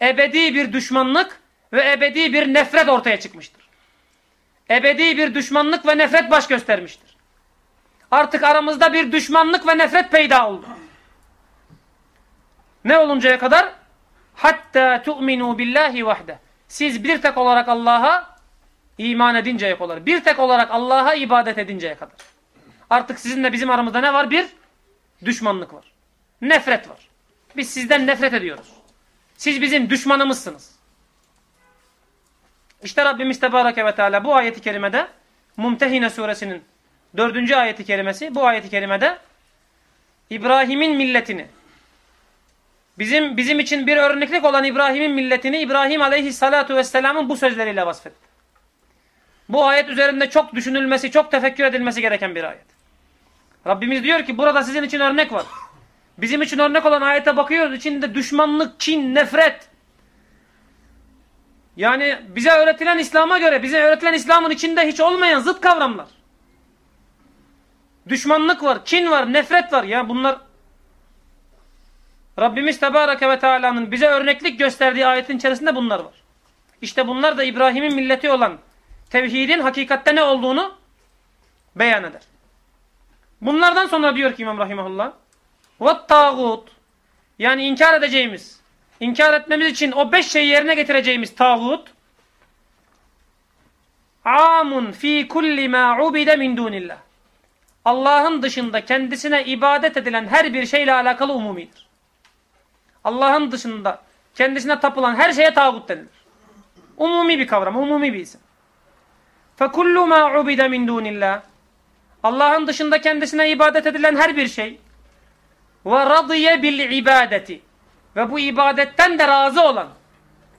ebedi bir düşmanlık ve ebedi bir nefret ortaya çıkmıştır. Ebedi bir düşmanlık ve nefret baş göstermiştir. Artık aramızda bir düşmanlık ve nefret peyda oldu. Ne oluncaya kadar? Hatta tu'minu billahi vahde. Siz bir tek olarak Allah'a iman edinceye kadar. Bir tek olarak Allah'a ibadet edinceye kadar. Artık sizinle bizim aramızda ne var? Bir düşmanlık var. Nefret var. Biz sizden nefret ediyoruz. Siz bizim düşmanımızsınız. İşte Rabbimiz Tebareke ve Teala bu ayeti kerimede Mumtehine suresinin dördüncü ayeti kerimesi bu ayeti kerimede İbrahim'in milletini bizim bizim için bir örneklik olan İbrahim'in milletini İbrahim aleyhissalatu vesselamın bu sözleriyle vasfetti. Bu ayet üzerinde çok düşünülmesi, çok tefekkür edilmesi gereken bir ayet. Rabbimiz diyor ki burada sizin için örnek var. Bizim için örnek olan ayete bakıyoruz. İçinde düşmanlık, kin, nefret. Yani bize öğretilen İslam'a göre, bize öğretilen İslam'ın içinde hiç olmayan zıt kavramlar. Düşmanlık var, kin var, nefret var. Ya bunlar Rabbimiz Tebareke ve Teala'nın bize örneklik gösterdiği ayetin içerisinde bunlar var. İşte bunlar da İbrahim'in milleti olan tevhidin hakikatte ne olduğunu beyan eder. Bunlardan sonra diyor ki İmam Rahimahullah tağut yani inkar edeceğimiz, inkar etmemiz için o beş şeyi yerine getireceğimiz tağut amun fi kulli ma ubide min dunillah. Allah'ın dışında kendisine ibadet edilen her bir şeyle alakalı umumidir. Allah'ın dışında kendisine tapılan her şeye tağut denilir. Umumi bir kavram, umumi bir isim. فَكُلُّ مَا عُبِدَ مِنْ دُونِ اللّٰهِ Allah'ın dışında kendisine ibadet edilen her bir şey ve radiye bil ibadeti ve bu ibadetten de razı olan.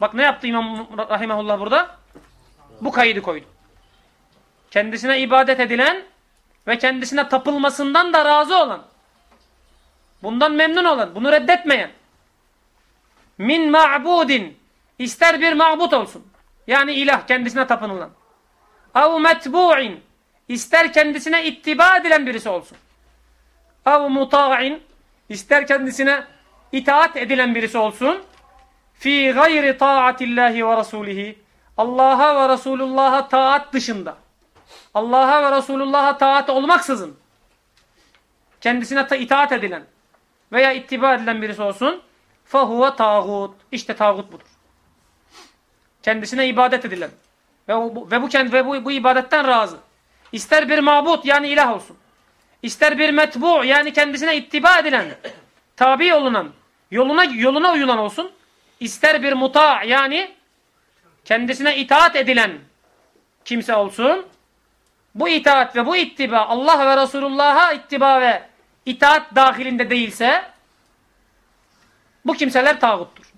Bak ne yaptı İmam Rahimahullah burada? Bu kaydı koydu. Kendisine ibadet edilen ve kendisine tapılmasından da razı olan. Bundan memnun olan, bunu reddetmeyen. Min ma'budin. İster bir ma'but olsun. Yani ilah kendisine tapınılan. Av metbu'in. İster kendisine ittiba edilen birisi olsun. Av muta'in. İster kendisine itaat edilen birisi olsun fi gayri taatillahi ve rasulihi Allah'a ve Resulullah'a taat dışında Allah'a ve Resulullah'a taat olmaksızın kendisine itaat edilen veya ittiba edilen birisi olsun fahuve tağut. İşte tağut budur. Kendisine ibadet edilen ve bu, ve bu, ve bu, bu ibadetten razı. İster bir mabut yani ilah olsun. İster bir metbu yani kendisine ittiba edilen, tabi olunan, yoluna yoluna uyulan olsun. İster bir muta yani kendisine itaat edilen kimse olsun. Bu itaat ve bu ittiba Allah ve Resulullah'a ittiba ve itaat dahilinde değilse bu kimseler tağuttur.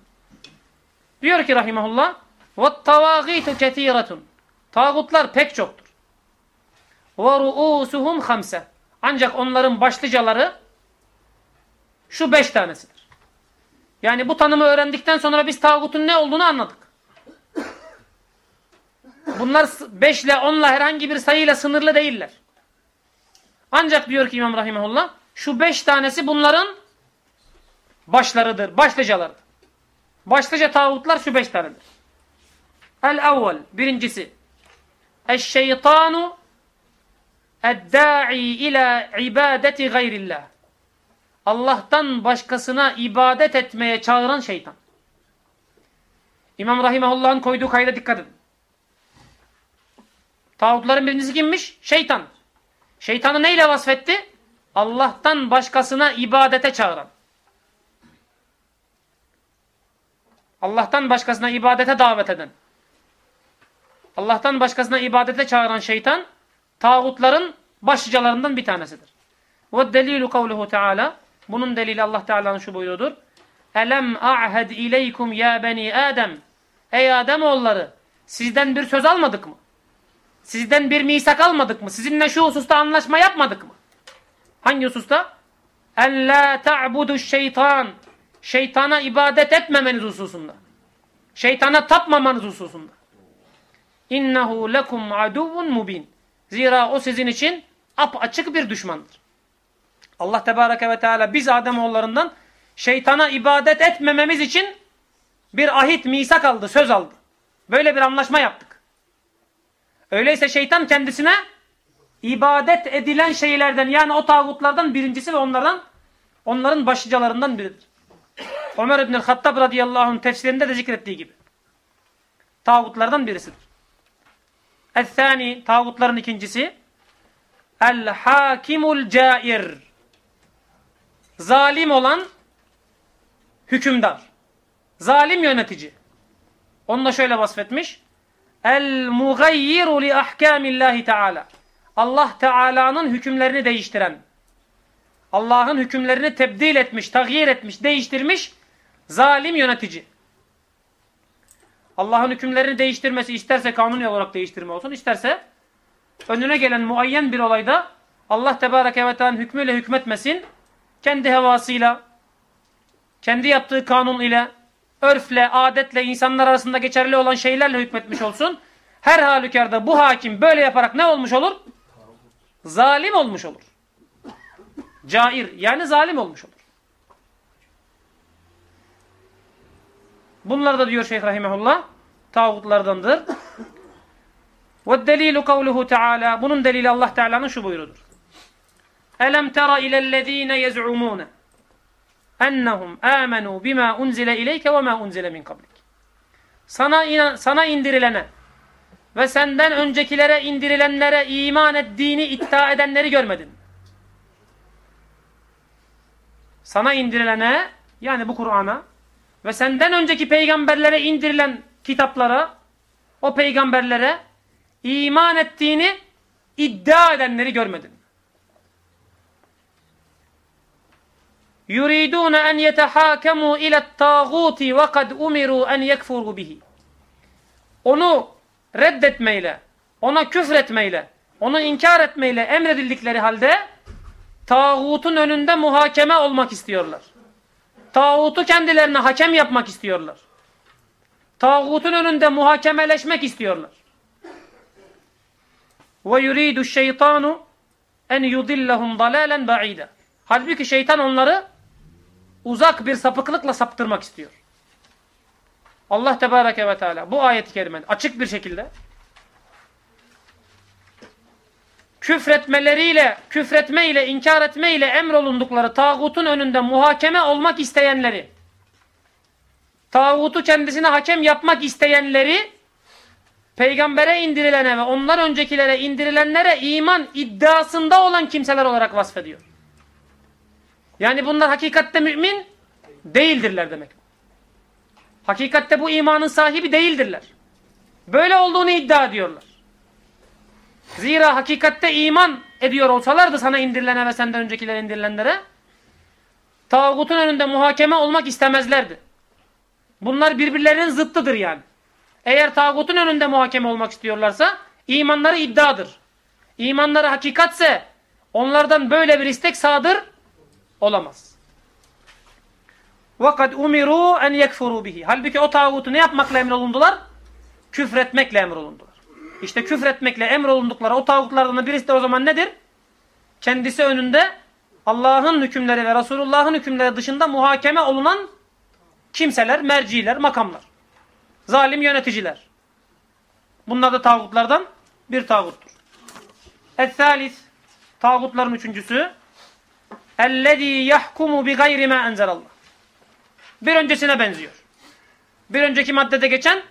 Diyor ki rahimahullah وَالتَّوَاغِيتُ كَثِيرَةٌ Tağutlar pek çoktur. وَرُؤُوسُهُمْ خَمْسَ Ancak onların başlıcaları şu beş tanesidir. Yani bu tanımı öğrendikten sonra biz tağutun ne olduğunu anladık. Bunlar beşle onla herhangi bir sayıyla sınırlı değiller. Ancak diyor ki İmam Rahimahullah şu beş tanesi bunların başlarıdır, başlıcalarıdır. Başlıca tağutlar şu beş tanedir. El evvel, birincisi. Eşşeytanu edda'i ila ibadeti gayrillah. Allah'tan başkasına ibadet etmeye çağıran şeytan. İmam Rahimahullah'ın koyduğu kayda dikkat edin. Tağutların birincisi kimmiş? Şeytan. Şeytanı neyle vasfetti? Allah'tan başkasına ibadete çağıran. Allah'tan başkasına ibadete davet eden. Allah'tan başkasına ibadete çağıran şeytan tağutların başlıcalarından bir tanesidir. Ve delilu kavluhu Teala bunun delili Allah Teala'nın şu buyruğudur. Elem a'hed ileykum ya beni Adem Ey Adem oğulları sizden bir söz almadık mı? Sizden bir misak almadık mı? Sizinle şu hususta anlaşma yapmadık mı? Hangi hususta? En la ta'budu şeytan. Şeytana ibadet etmemeniz hususunda. Şeytana tapmamanız hususunda. İnnehu lekum aduvun mubin. Zira o sizin için açık bir düşmandır. Allah Tebareke ve Teala biz Ademoğullarından şeytana ibadet etmememiz için bir ahit, misak aldı, söz aldı. Böyle bir anlaşma yaptık. Öyleyse şeytan kendisine ibadet edilen şeylerden yani o tağutlardan birincisi ve onlardan onların başlıcalarından biridir. Ömer İbn-i Hattab radıyallahu anh tefsirinde de zikrettiği gibi. Tağutlardan birisidir. El-thani, tağutların ikincisi El-hakimul cair Zalim olan hükümdar. Zalim yönetici. Onu da şöyle vasfetmiş. El-mugayyiru li ahkamillahi teala. Allah Teala'nın hükümlerini değiştiren. Allah'ın hükümlerini tebdil etmiş, tagyir etmiş, değiştirmiş zalim yönetici. Allah'ın hükümlerini değiştirmesi isterse kanuni olarak değiştirme olsun, isterse önüne gelen muayyen bir olayda Allah Tebareke ve Teala'nın hükmüyle hükmetmesin, kendi hevasıyla, kendi yaptığı kanun ile, örfle, adetle, insanlar arasında geçerli olan şeylerle hükmetmiş olsun. Her halükarda bu hakim böyle yaparak ne olmuş olur? Zalim olmuş olur. Cair yani zalim olmuş olur. Bunlar da diyor Şeyh Rahimahullah tağutlardandır. Ve delilu kavluhu Teala bunun delili Allah Teala'nın şu buyurudur. Elem tera ilellezine yez'umune ennehum amenu bima unzile ileyke ve ma unzile min kablik. Sana, sana indirilene ve senden öncekilere indirilenlere iman ettiğini iddia edenleri görmedin. Sana indirilene yani bu Kur'an'a ve senden önceki peygamberlere indirilen kitaplara o peygamberlere iman ettiğini iddia edenleri görmedin. Yuridun en yetehakemu ile tağuti ve kad umiru en yekfuru bihi. Onu reddetmeyle, ona küfretmeyle, onu inkar etmeyle emredildikleri halde tağutun önünde muhakeme olmak istiyorlar. Tağutu kendilerine hakem yapmak istiyorlar. Tağutun önünde muhakemeleşmek istiyorlar. Ve yuridu şeytanu en yudillahum dalalen ba'ida. Halbuki şeytan onları uzak bir sapıklıkla saptırmak istiyor. Allah Tebareke ve Teala bu ayet-i kerimede açık bir şekilde küfretmeleriyle, küfretmeyle, inkar etmeyle emrolundukları tağutun önünde muhakeme olmak isteyenleri, tağutu kendisine hakem yapmak isteyenleri, peygambere indirilene ve onlar öncekilere indirilenlere iman iddiasında olan kimseler olarak vasfediyor. Yani bunlar hakikatte mümin değildirler demek. Hakikatte bu imanın sahibi değildirler. Böyle olduğunu iddia ediyorlar. Zira hakikatte iman ediyor olsalardı sana indirilene ve senden öncekilere indirilenlere tağutun önünde muhakeme olmak istemezlerdi. Bunlar birbirlerinin zıttıdır yani. Eğer tağutun önünde muhakeme olmak istiyorlarsa imanları iddiadır. İmanları hakikatse onlardan böyle bir istek sadır olamaz. وَقَدْ umiru en yekfuru bihi. Halbuki o tağutu ne yapmakla emrolundular? Küfretmekle emrolundular. İşte küfretmekle emrolundukları o tağutlardan birisi de o zaman nedir? Kendisi önünde Allah'ın hükümleri ve Resulullah'ın hükümleri dışında muhakeme olunan kimseler, merciler, makamlar. Zalim yöneticiler. Bunlar da tağutlardan bir tağuttur. Es-salis tağutların üçüncüsü ellezî yahkumu bi gayri ma enzelallah. Bir öncesine benziyor. Bir önceki maddede geçen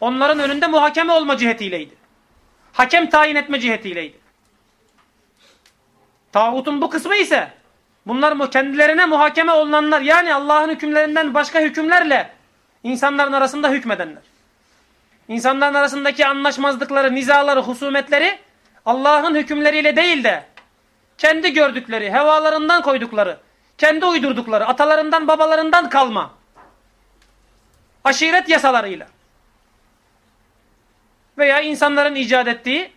onların önünde muhakeme olma cihetiyleydi. Hakem tayin etme cihetiyleydi. Tağutun bu kısmı ise bunlar kendilerine muhakeme olunanlar yani Allah'ın hükümlerinden başka hükümlerle insanların arasında hükmedenler. İnsanların arasındaki anlaşmazlıkları, nizaları, husumetleri Allah'ın hükümleriyle değil de kendi gördükleri, hevalarından koydukları, kendi uydurdukları, atalarından babalarından kalma aşiret yasalarıyla veya insanların icat ettiği,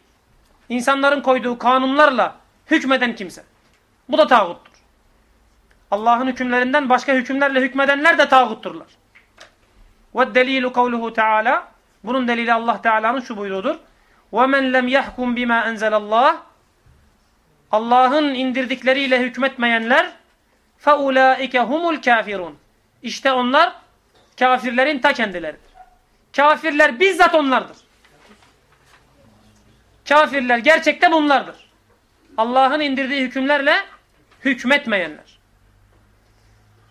insanların koyduğu kanunlarla hükmeden kimse. Bu da tağuttur. Allah'ın hükümlerinden başka hükümlerle hükmedenler de tağutturlar. Ve delilu kavluhu Teala bunun delili Allah Teala'nın şu buyruğudur. وَمَنْ لَمْ يَحْكُمْ بِمَا أَنْزَلَ اللّٰهِ Allah'ın indirdikleriyle hükmetmeyenler فَاُولَٰئِكَ هُمُ الْكَافِرُونَ İşte onlar kafirlerin ta kendileridir. Kafirler bizzat onlardır. Kafirler gerçekte bunlardır. Allah'ın indirdiği hükümlerle hükmetmeyenler.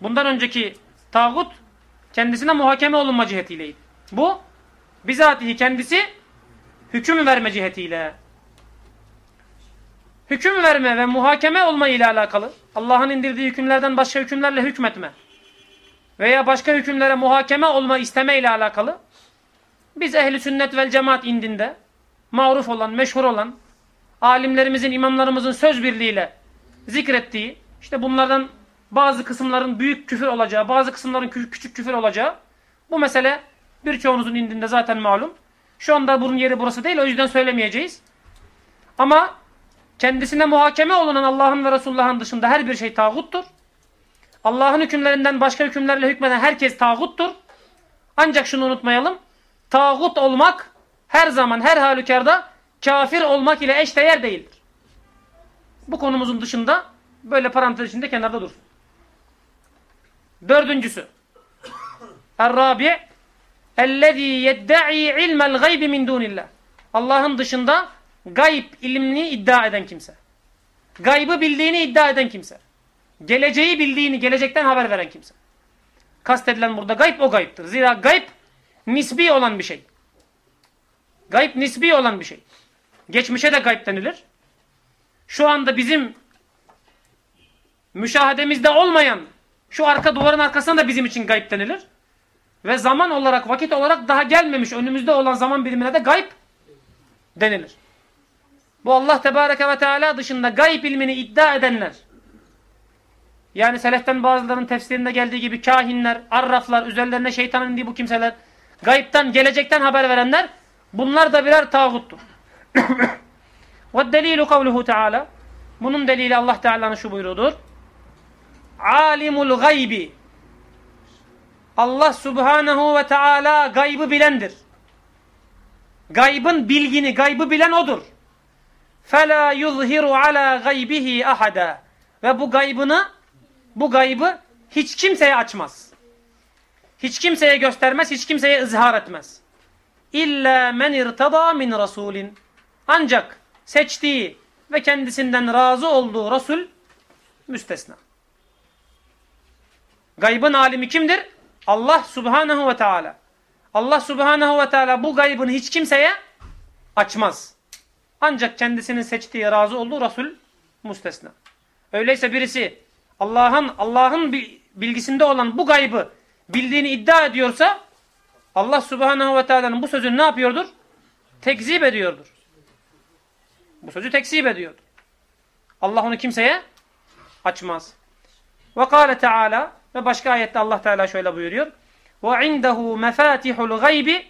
Bundan önceki tağut kendisine muhakeme olunma cihetiyleydi. Bu bizatihi kendisi hüküm verme cihetiyle. Hüküm verme ve muhakeme olma ile alakalı Allah'ın indirdiği hükümlerden başka hükümlerle hükmetme veya başka hükümlere muhakeme olma isteme ile alakalı biz ehli sünnet vel cemaat indinde maruf olan, meşhur olan alimlerimizin, imamlarımızın söz birliğiyle zikrettiği işte bunlardan bazı kısımların büyük küfür olacağı, bazı kısımların küçük küfür olacağı bu mesele birçoğunuzun indinde zaten malum. Şu anda bunun yeri burası değil o yüzden söylemeyeceğiz. Ama kendisine muhakeme olunan Allah'ın ve Resulullah'ın dışında her bir şey tağuttur. Allah'ın hükümlerinden başka hükümlerle hükmeden herkes tağuttur. Ancak şunu unutmayalım. Tağut olmak her zaman her halükarda kafir olmak ile eşdeğer değildir. Bu konumuzun dışında böyle parantez içinde kenarda dursun. Dördüncüsü. Er-Rabi' اَلَّذ۪ي يَدَّعِي عِلْمَ الْغَيْبِ مِنْ دُونِ اللّٰهِ Allah'ın dışında gayb ilmini iddia eden kimse. Gaybı bildiğini iddia eden kimse. Geleceği bildiğini, gelecekten haber veren kimse. Kastedilen burada gayb o gayiptir. Zira gayb nisbi olan bir şey. Gayb nisbi olan bir şey. Geçmişe de gayb denilir. Şu anda bizim müşahedemizde olmayan şu arka duvarın arkasında da bizim için gayb denilir. Ve zaman olarak, vakit olarak daha gelmemiş önümüzde olan zaman birimine de gayb denilir. Bu Allah Tebareke ve Teala dışında gayb ilmini iddia edenler, yani seleften bazılarının tefsirinde geldiği gibi kahinler, arraflar, üzerlerine şeytanın indiği bu kimseler, gayipten, gelecekten haber verenler, bunlar da birer tağuttur. Delilu kavluhu Teala, bunun delili Allah Teala'nın şu buyruğudur. Alimul gaybi Allah subhanehu ve teala gaybı bilendir. Gaybın bilgini, gaybı bilen odur. فَلَا يُظْهِرُ عَلَى غَيْبِهِ أَحَدًا Ve bu gaybını, bu gaybı hiç kimseye açmaz. Hiç kimseye göstermez, hiç kimseye ızhar etmez. İlla men irtada min rasulin. Ancak seçtiği ve kendisinden razı olduğu Resul müstesna. Gaybın alimi kimdir? Allah subhanehu ve teala. Allah subhanehu ve teala bu gaybını hiç kimseye açmaz. Ancak kendisinin seçtiği, razı olduğu Resul müstesna. Öyleyse birisi Allah'ın Allah'ın bilgisinde olan bu gaybı bildiğini iddia ediyorsa Allah subhanehu ve teala'nın bu sözünü ne yapıyordur? Tekzip ediyordur. Bu sözü tekzip ediyordur. Allah onu kimseye açmaz. Ve kâle teâlâ ve başka ayette Allah Teala şöyle buyuruyor. Ve indehu mefatihul gaybi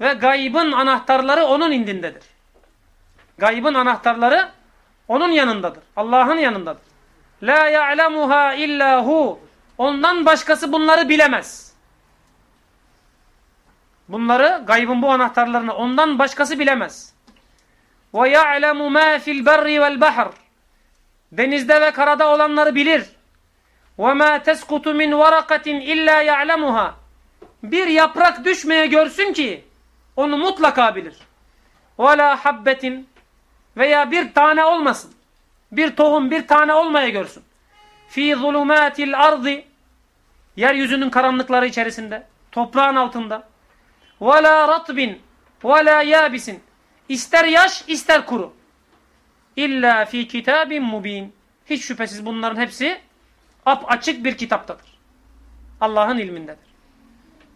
ve gaybın anahtarları onun indindedir. Gaybın anahtarları onun yanındadır. Allah'ın yanındadır. La ya'lemuha illa hu. Ondan başkası bunları bilemez. Bunları, gaybın bu anahtarlarını ondan başkası bilemez. Ve ya'lemu ma fil berri vel bahr. Denizde ve karada olanları bilir. Ve ma teskutu min varakatin illa ya'lemuha. Bir yaprak düşmeye görsün ki onu mutlaka bilir. Ve la habbetin veya bir tane olmasın. Bir tohum bir tane olmaya görsün. Fi zulumatil ardı yeryüzünün karanlıkları içerisinde, toprağın altında. Ve la ratbin ve la yabisin. İster yaş, ister kuru. İlla fi kitabin mubin. Hiç şüphesiz bunların hepsi ap açık bir kitaptadır. Allah'ın ilmindedir.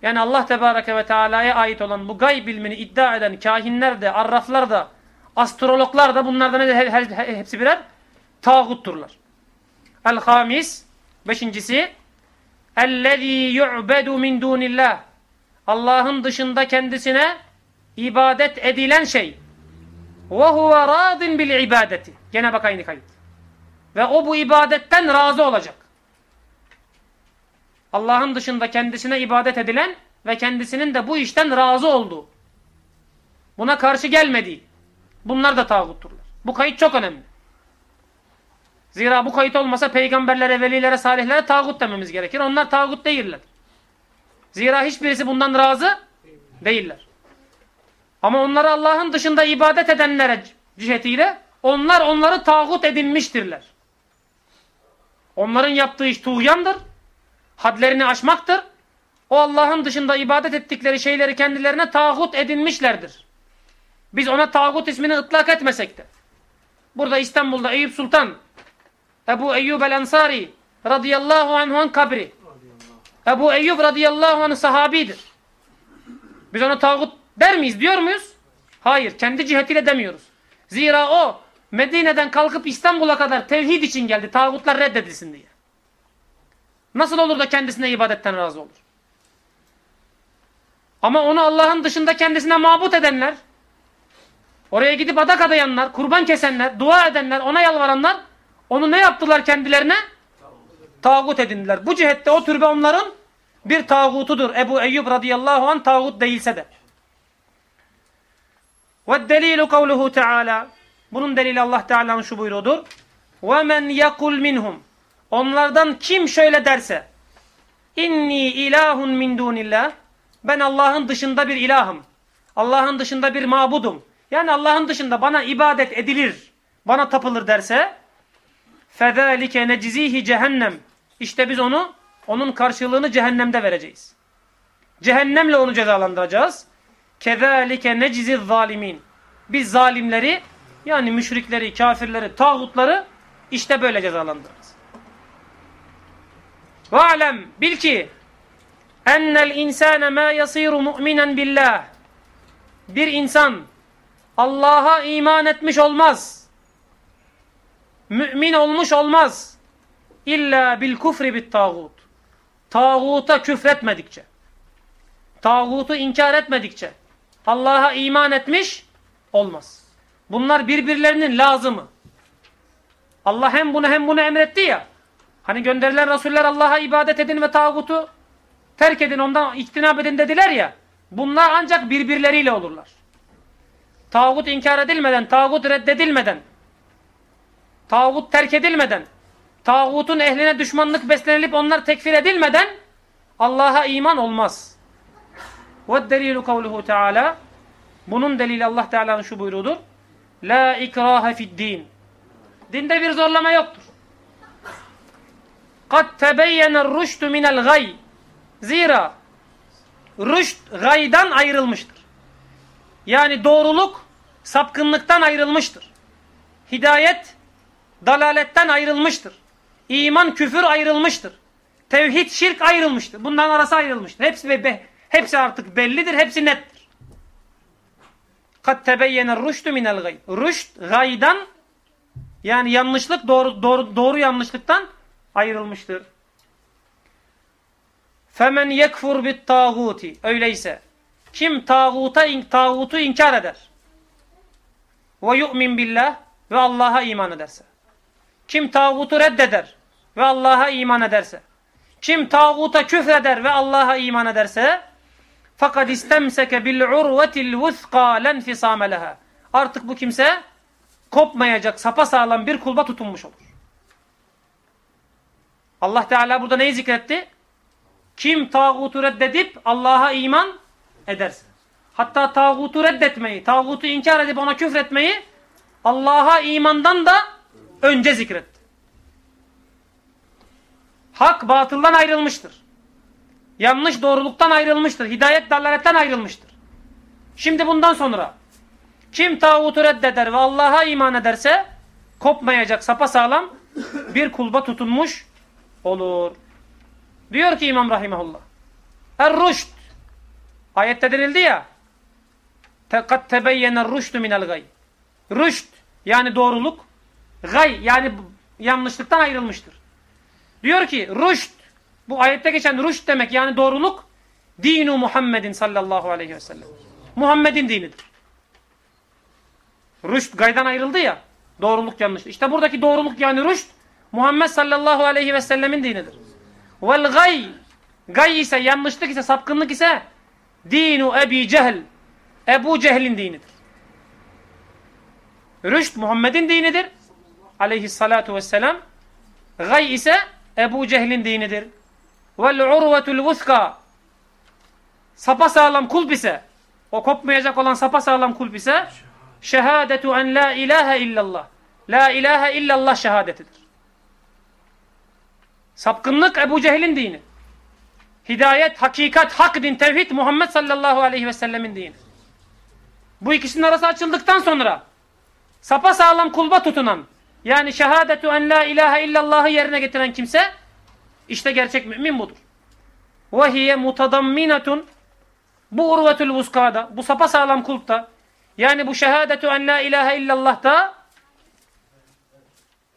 Yani Allah Tebareke ve Teala'ya ait olan bu gayb ilmini iddia eden kahinler de, arraflar da, astrologlar da bunlardan hepsi birer tağutturlar. El-Hamis, beşincisi, اَلَّذ۪ي يُعْبَدُ مِنْ دُونِ اللّٰهِ Allah'ın dışında kendisine ibadet edilen şey. وَهُوَ رَادٍ بِالْعِبَادَةِ Gene bak aynı kayıt. Ve o bu ibadetten razı olacak. Allah'ın dışında kendisine ibadet edilen ve kendisinin de bu işten razı olduğu. Buna karşı gelmediği. Bunlar da tağutturlar. Bu kayıt çok önemli. Zira bu kayıt olmasa peygamberlere, velilere, salihlere tağut dememiz gerekir. Onlar tağut değiller. Zira hiçbirisi bundan razı değiller. Ama onları Allah'ın dışında ibadet edenlere cihetiyle onlar onları tağut edinmiştirler. Onların yaptığı iş tuğyandır. Hadlerini aşmaktır. O Allah'ın dışında ibadet ettikleri şeyleri kendilerine tağut edinmişlerdir. Biz ona tağut ismini ıtlak etmesek de. Burada İstanbul'da Eyüp Sultan, Ebu Eyyub el-Ensari radıyallahu anh'ın kabri. Ebu Eyyub radıyallahu anh sahabidir. Biz ona tağut der miyiz diyor muyuz? Hayır. Kendi cihetiyle demiyoruz. Zira o Medine'den kalkıp İstanbul'a kadar tevhid için geldi. Tağutlar reddedilsin diye. Nasıl olur da kendisine ibadetten razı olur? Ama onu Allah'ın dışında kendisine mabut edenler, oraya gidip adak adayanlar, kurban kesenler, dua edenler, ona yalvaranlar, onu ne yaptılar kendilerine? Tağut edindiler. Bu cihette o türbe onların bir tağutudur. Ebu Eyyub radıyallahu anh tağut değilse de. Ve delilu kavluhu teala. Bunun delili Allah Teala'nın şu buyruğudur. Ve men yakul minhum. Onlardan kim şöyle derse. İnni ilahun min dunillah. Ben Allah'ın dışında bir ilahım. Allah'ın dışında bir mabudum. Yani Allah'ın dışında bana ibadet edilir. Bana tapılır derse. فَذَٰلِكَ نَجْزِيهِ cehennem. İşte biz onu, onun karşılığını cehennemde vereceğiz. Cehennemle onu cezalandıracağız. كَذَٰلِكَ نَجْزِ الظَّالِمِينَ Biz zalimleri, yani müşrikleri, kafirleri, tağutları işte böyle cezalandırırız. وَعْلَمْ Bil ki ennel insane ma yasiru mu'minen billah. Bir insan Allah'a iman etmiş olmaz. Mümin olmuş olmaz. İlla bil kufri bit tağut. Tağuta küfretmedikçe. Tağutu inkar etmedikçe. Allah'a iman etmiş olmaz. Bunlar birbirlerinin lazımı. Allah hem bunu hem bunu emretti ya. Hani gönderilen Resuller Allah'a ibadet edin ve tağutu terk edin ondan iktinab edin dediler ya. Bunlar ancak birbirleriyle olurlar Tağut inkar edilmeden, tağut reddedilmeden, tağut terk edilmeden, tağutun ehline düşmanlık beslenilip onlar tekfir edilmeden Allah'a iman olmaz. وَالدَّلِيلُ قَوْلُهُ Teala Bunun delili Allah Teala'nın şu buyruğudur. La ikrahe fid din. Dinde bir zorlama yoktur. قَدْ تَبَيَّنَ الرُّشْتُ مِنَ الْغَيِّ Zira rüşt gaydan ayrılmıştır. Yani doğruluk sapkınlıktan ayrılmıştır. Hidayet dalaletten ayrılmıştır. İman küfür ayrılmıştır. Tevhid şirk ayrılmıştır. Bundan arası ayrılmıştır. Hepsi be, hepsi artık bellidir, hepsi nettir. Kat tebeyyene rüştü minel gay. Rüşt gaydan yani yanlışlık doğru doğru doğru yanlışlıktan ayrılmıştır. Femen yekfur bit tağuti. Öyleyse kim tağuta tağutu inkar eder ve yu'min billah ve Allah'a iman ederse. Kim tağutu reddeder ve Allah'a iman ederse. Kim tağuta küfreder ve Allah'a iman ederse fakat istemseke bil urvetil vuthqa len fisame leha. Artık bu kimse kopmayacak sapasağlam bir kulba tutunmuş olur. Allah Teala burada neyi zikretti? Kim tağutu reddedip Allah'a iman ederse. hatta tağutu reddetmeyi, tağutu inkar edip ona küfretmeyi Allah'a imandan da önce zikretti. Hak batıldan ayrılmıştır. Yanlış doğruluktan ayrılmıştır. Hidayet dalaletten ayrılmıştır. Şimdi bundan sonra kim tağutu reddeder ve Allah'a iman ederse kopmayacak sapasağlam bir kulba tutunmuş olur. Diyor ki İmam Rahimahullah. Er-rüşt. Ayette denildi ya. Kad tebeyyener rüştü minel gay. Rüşt yani doğruluk. Gay yani yanlışlıktan ayrılmıştır. Diyor ki rüşt. Bu ayette geçen rüşt demek yani doğruluk. Dinu Muhammedin sallallahu aleyhi ve sellem. Muhammed'in dinidir. Rüşt gaydan ayrıldı ya. Doğruluk yanlış. İşte buradaki doğruluk yani rüşt Muhammed sallallahu aleyhi ve sellemin dinidir. Vel gay gay ise yanlışlık ise sapkınlık ise dinu Ebi Cehl Ebu Cehil'in dinidir. Rüşt Muhammed'in dinidir. Aleyhissalatu vesselam. Gay ise Ebu Cehil'in dinidir. Vel urvetul vuska sapasağlam kulp ise o kopmayacak olan sapasağlam kulp ise şehadetu en la ilahe illallah. La ilahe illallah şehadetidir. Sapkınlık Ebu Cehil'in dini. Hidayet, hakikat, hak din, tevhid Muhammed sallallahu aleyhi ve sellemin dini. Bu ikisinin arası açıldıktan sonra sapa sağlam kulba tutunan yani şehadetu en la ilahe illallah'ı yerine getiren kimse işte gerçek mümin budur. Ve hiye mutadamminatun bu urvetul vuskada, bu sapa sağlam kulpta yani bu şehadetu en la ilahe illallah'ta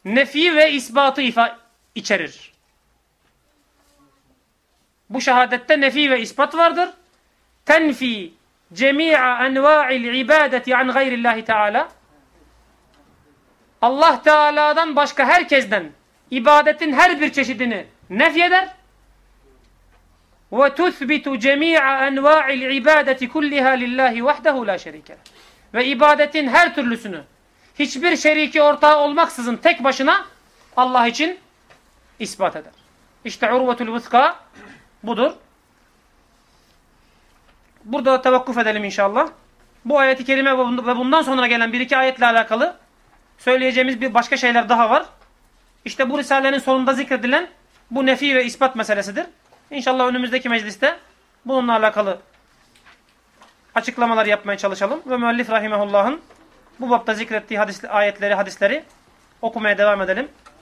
nefi ve ispatı ifa içerir. Bu şehadette nefi ve ispat vardır. Tenfi cemi'a enva'il ibadeti an gayrillahi teala. Allah Teala'dan başka herkesten ibadetin her bir çeşidini nefyeder. Ve tuthbitu cemi'a enva'il ibadeti kulliha lillahi vahdehu la şerike. Ve ibadetin her türlüsünü hiçbir şeriki ortağı olmaksızın tek başına Allah için ispat eder. İşte urvetul vuska budur. Burada da tevakkuf edelim inşallah. Bu ayeti kerime ve bundan sonra gelen bir iki ayetle alakalı söyleyeceğimiz bir başka şeyler daha var. İşte bu Risale'nin sonunda zikredilen bu nefi ve ispat meselesidir. İnşallah önümüzdeki mecliste bununla alakalı açıklamalar yapmaya çalışalım. Ve müellif rahimehullah'ın bu bapta zikrettiği hadis, ayetleri, hadisleri okumaya devam edelim.